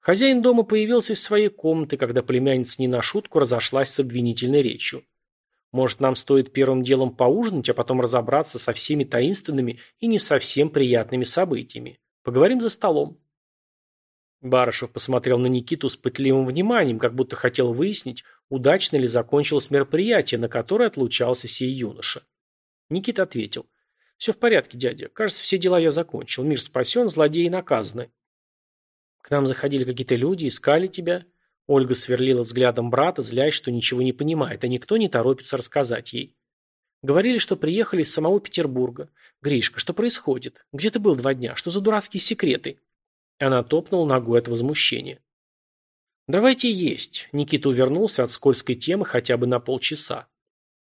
Хозяин дома появился из своей комнаты, когда племянница не на шутку разошлась с обвинительной речью. Может, нам стоит первым делом поужинать, а потом разобраться со всеми таинственными и не совсем приятными событиями. Поговорим за столом. Барышев посмотрел на Никиту с пытливым вниманием, как будто хотел выяснить, удачно ли закончилось мероприятие, на которое отлучался сей юноша. Никита ответил. «Все в порядке, дядя. Кажется, все дела я закончил. Мир спасен, злодеи наказаны». «К нам заходили какие-то люди, искали тебя». Ольга сверлила взглядом брата, злясь, что ничего не понимает, а никто не торопится рассказать ей. Говорили, что приехали из самого Петербурга. «Гришка, что происходит? Где ты был два дня? Что за дурацкие секреты?» Она топнула ногой от возмущения. «Давайте есть». Никита увернулся от скользкой темы хотя бы на полчаса.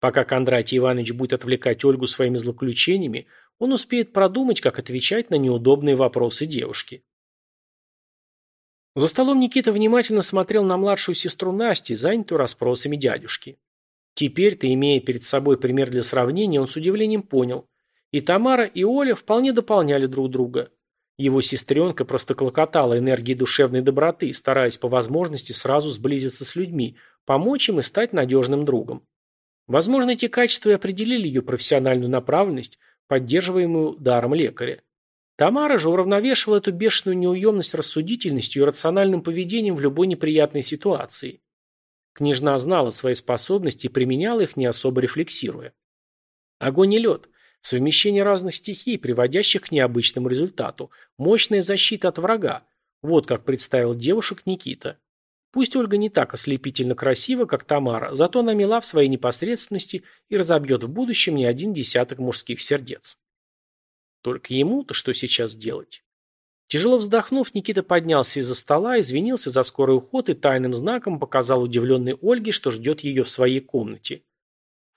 Пока Кондратий Иванович будет отвлекать Ольгу своими злоключениями, он успеет продумать, как отвечать на неудобные вопросы девушки. За столом Никита внимательно смотрел на младшую сестру Насти, занятую расспросами дядюшки. Теперь-то, имея перед собой пример для сравнения, он с удивлением понял. И Тамара, и Оля вполне дополняли друг друга. Его сестренка просто клокотала энергией душевной доброты, стараясь по возможности сразу сблизиться с людьми, помочь им и стать надежным другом. Возможно, эти качества и определили ее профессиональную направленность, поддерживаемую даром лекаря. Тамара же уравновешивала эту бешеную неуемность рассудительностью и рациональным поведением в любой неприятной ситуации. Княжна знала свои способности и применяла их, не особо рефлексируя. Огонь и лед – совмещение разных стихий, приводящих к необычному результату, мощная защита от врага – вот как представил девушек Никита. Пусть Ольга не так ослепительно красива, как Тамара, зато она мила в своей непосредственности и разобьет в будущем не один десяток мужских сердец. Только ему-то что сейчас делать? Тяжело вздохнув, Никита поднялся из-за стола, извинился за скорый уход и тайным знаком показал удивленной Ольге, что ждет ее в своей комнате.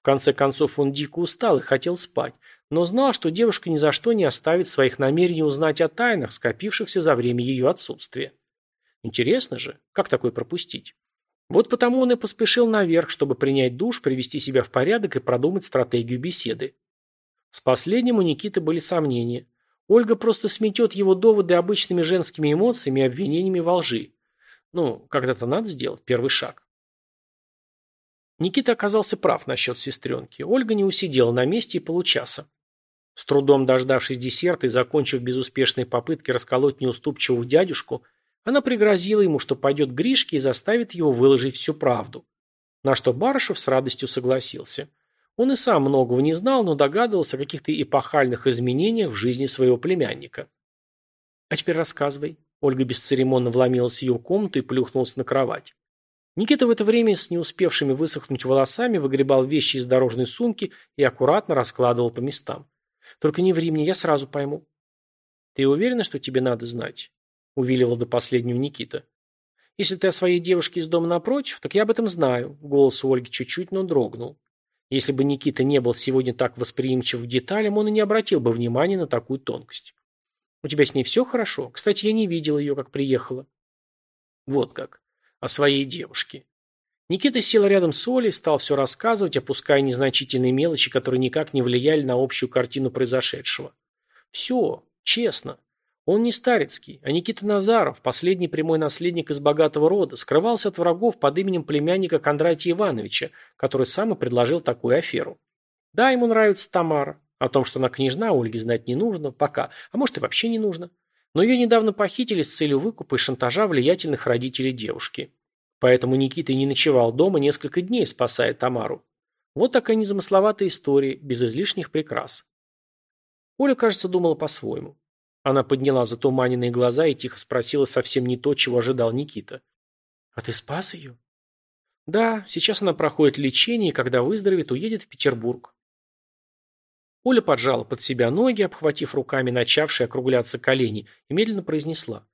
В конце концов он дико устал и хотел спать, но знал, что девушка ни за что не оставит своих намерений узнать о тайнах, скопившихся за время ее отсутствия. Интересно же, как такое пропустить? Вот потому он и поспешил наверх, чтобы принять душ, привести себя в порядок и продумать стратегию беседы. С последним у Никиты были сомнения. Ольга просто сметет его доводы обычными женскими эмоциями и обвинениями во лжи. Ну, когда-то надо сделать первый шаг. Никита оказался прав насчет сестренки. Ольга не усидела на месте и получаса. С трудом дождавшись десерта и закончив безуспешные попытки расколоть неуступчивого дядюшку, она пригрозила ему, что пойдет к Гришке и заставит его выложить всю правду. На что Барышев с радостью согласился. Он и сам многого не знал, но догадывался о каких-то эпохальных изменениях в жизни своего племянника. «А теперь рассказывай». Ольга бесцеремонно вломилась в ее комнату и плюхнулась на кровать. Никита в это время с не успевшими высохнуть волосами выгребал вещи из дорожной сумки и аккуратно раскладывал по местам. «Только не ври мне, я сразу пойму». «Ты уверена, что тебе надо знать?» – увиливал до последнего Никита. «Если ты о своей девушке из дома напротив, так я об этом знаю». Голос у Ольги чуть-чуть, но дрогнул. Если бы Никита не был сегодня так восприимчив к деталям, он и не обратил бы внимания на такую тонкость. «У тебя с ней все хорошо? Кстати, я не видел ее, как приехала». Вот как. О своей девушке. Никита сел рядом с Олей, стал все рассказывать, опуская незначительные мелочи, которые никак не влияли на общую картину произошедшего. Все, честно. Он не Старицкий, а Никита Назаров, последний прямой наследник из богатого рода, скрывался от врагов под именем племянника Кондратия Ивановича, который сам и предложил такую аферу. Да, ему нравится Тамара. О том, что она княжна, Ольге знать не нужно, пока, а может и вообще не нужно. Но ее недавно похитили с целью выкупа и шантажа влиятельных родителей девушки. Поэтому Никита и не ночевал дома несколько дней, спасая Тамару. Вот такая незамысловатая история, без излишних прикрас. Оля, кажется, думала по-своему. Она подняла затуманенные глаза и тихо спросила совсем не то, чего ожидал Никита. «А ты спас ее?» «Да, сейчас она проходит лечение, и когда выздоровеет, уедет в Петербург». Оля поджала под себя ноги, обхватив руками начавшие округляться колени, и медленно произнесла.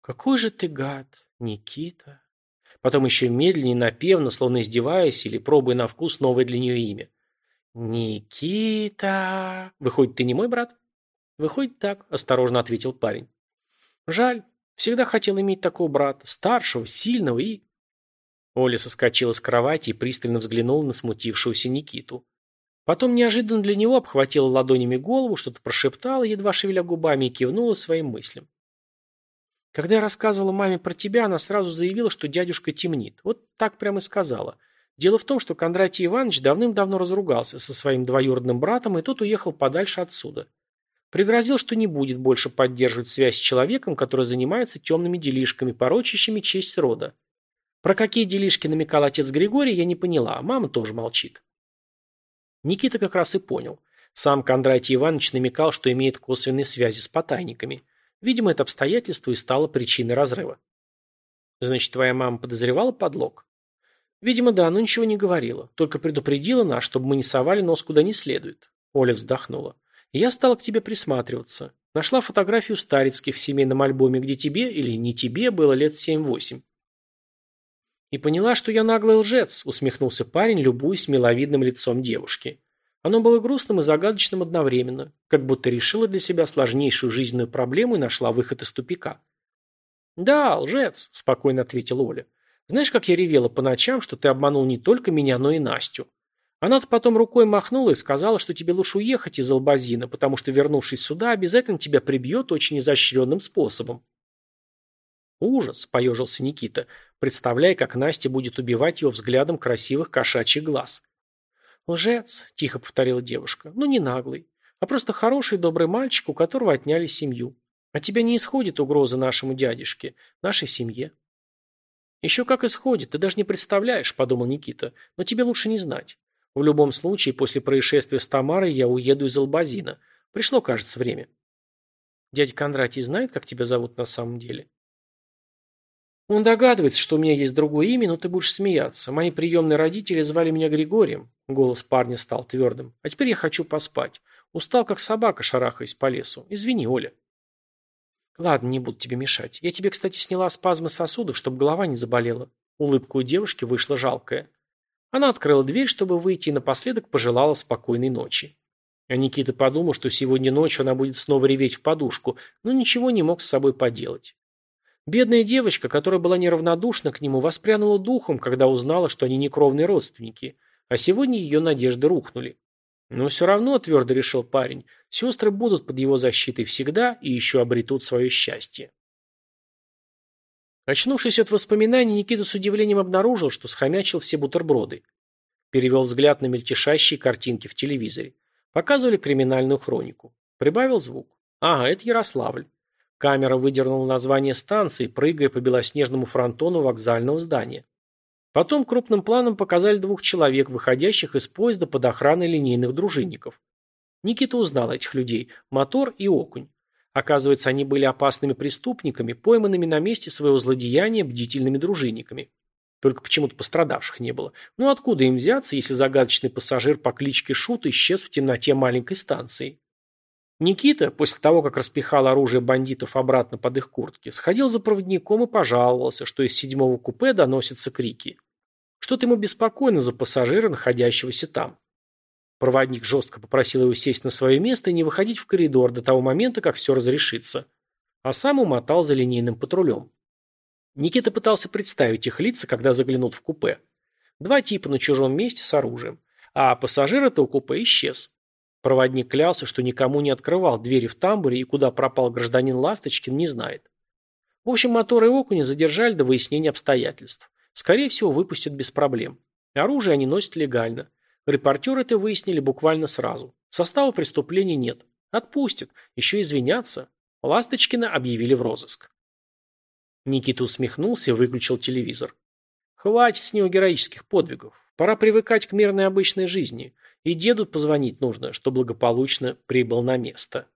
«Какой же ты гад, Никита!» Потом еще медленнее, напевно, словно издеваясь или пробуя на вкус новое для нее имя. «Никита! Выходит, ты не мой брат?» «Выходит так», – осторожно ответил парень. «Жаль. Всегда хотел иметь такого брата, старшего, сильного и...» Оля соскочила с кровати и пристально взглянула на смутившегося Никиту. Потом неожиданно для него обхватила ладонями голову, что-то прошептала, едва шевеля губами, и кивнула своим мыслям. Когда я рассказывала маме про тебя, она сразу заявила, что дядюшка темнит. Вот так прямо и сказала. Дело в том, что Кондратий Иванович давным-давно разругался со своим двоюродным братом, и тот уехал подальше отсюда. Пригрозил, что не будет больше поддерживать связь с человеком, который занимается темными делишками, порочащими честь рода. Про какие делишки намекал отец Григорий, я не поняла, а мама тоже молчит. Никита как раз и понял. Сам Кондратий Иванович намекал, что имеет косвенные связи с потайниками. Видимо, это обстоятельство и стало причиной разрыва. Значит, твоя мама подозревала подлог? Видимо, да, но ничего не говорила. Только предупредила нас, чтобы мы не совали нос куда не следует. Оля вздохнула. Я стала к тебе присматриваться. Нашла фотографию Старицких в семейном альбоме, где тебе, или не тебе, было лет семь-восемь. И поняла, что я наглый лжец, усмехнулся парень, любуясь миловидным лицом девушки. Оно было грустным и загадочным одновременно, как будто решила для себя сложнейшую жизненную проблему и нашла выход из тупика. «Да, лжец», – спокойно ответила Оля. «Знаешь, как я ревела по ночам, что ты обманул не только меня, но и Настю. Она-то потом рукой махнула и сказала, что тебе лучше уехать из Албазина, потому что, вернувшись сюда, обязательно тебя прибьет очень изощренным способом». «Ужас», – поежился Никита, представляя, как Настя будет убивать его взглядом красивых кошачьих глаз. «Лжец», – тихо повторила девушка, – «ну не наглый, а просто хороший добрый мальчик, у которого отняли семью. А тебя не исходит угроза нашему дядюшке, нашей семье». «Еще как исходит, ты даже не представляешь», – подумал Никита, – «но тебе лучше не знать. В любом случае, после происшествия с Тамарой я уеду из Албазина. Пришло, кажется, время». «Дядя Кондратий знает, как тебя зовут на самом деле?» Он догадывается, что у меня есть другое имя, но ты будешь смеяться. Мои приемные родители звали меня Григорием. Голос парня стал твердым. А теперь я хочу поспать. Устал, как собака, шарахаясь по лесу. Извини, Оля. Ладно, не буду тебе мешать. Я тебе, кстати, сняла спазмы сосудов, чтобы голова не заболела. Улыбка у девушки вышла жалкая. Она открыла дверь, чтобы выйти, и напоследок пожелала спокойной ночи. А Никита подумал, что сегодня ночью она будет снова реветь в подушку, но ничего не мог с собой поделать. Бедная девочка, которая была неравнодушна к нему, воспрянула духом, когда узнала, что они не кровные родственники, а сегодня ее надежды рухнули. Но все равно, твердо решил парень, сестры будут под его защитой всегда и еще обретут свое счастье. Очнувшись от воспоминаний, Никита с удивлением обнаружил, что схомячил все бутерброды. Перевел взгляд на мельтешащие картинки в телевизоре. Показывали криминальную хронику. Прибавил звук. Ага, это Ярославль. Камера выдернула название станции, прыгая по белоснежному фронтону вокзального здания. Потом крупным планом показали двух человек, выходящих из поезда под охраной линейных дружинников. Никита узнал этих людей – Мотор и Окунь. Оказывается, они были опасными преступниками, пойманными на месте своего злодеяния бдительными дружинниками. Только почему-то пострадавших не было. Ну откуда им взяться, если загадочный пассажир по кличке Шут исчез в темноте маленькой станции? Никита, после того, как распихал оружие бандитов обратно под их куртки, сходил за проводником и пожаловался, что из седьмого купе доносятся крики. Что-то ему беспокойно за пассажира, находящегося там. Проводник жестко попросил его сесть на свое место и не выходить в коридор до того момента, как все разрешится. А сам умотал за линейным патрулем. Никита пытался представить их лица, когда заглянут в купе. Два типа на чужом месте с оружием. А пассажир этого купе исчез. Проводник клялся, что никому не открывал двери в тамбуре и куда пропал гражданин Ласточкин, не знает. В общем, моторы и окуня задержали до выяснения обстоятельств. Скорее всего, выпустят без проблем. Оружие они носят легально. Репортеры это выяснили буквально сразу. Состава преступления нет. Отпустят. Еще извинятся. Ласточкина объявили в розыск. Никита усмехнулся и выключил телевизор. Хватит с него героических подвигов. Пора привыкать к мирной обычной жизни. И деду позвонить нужно, что благополучно прибыл на место.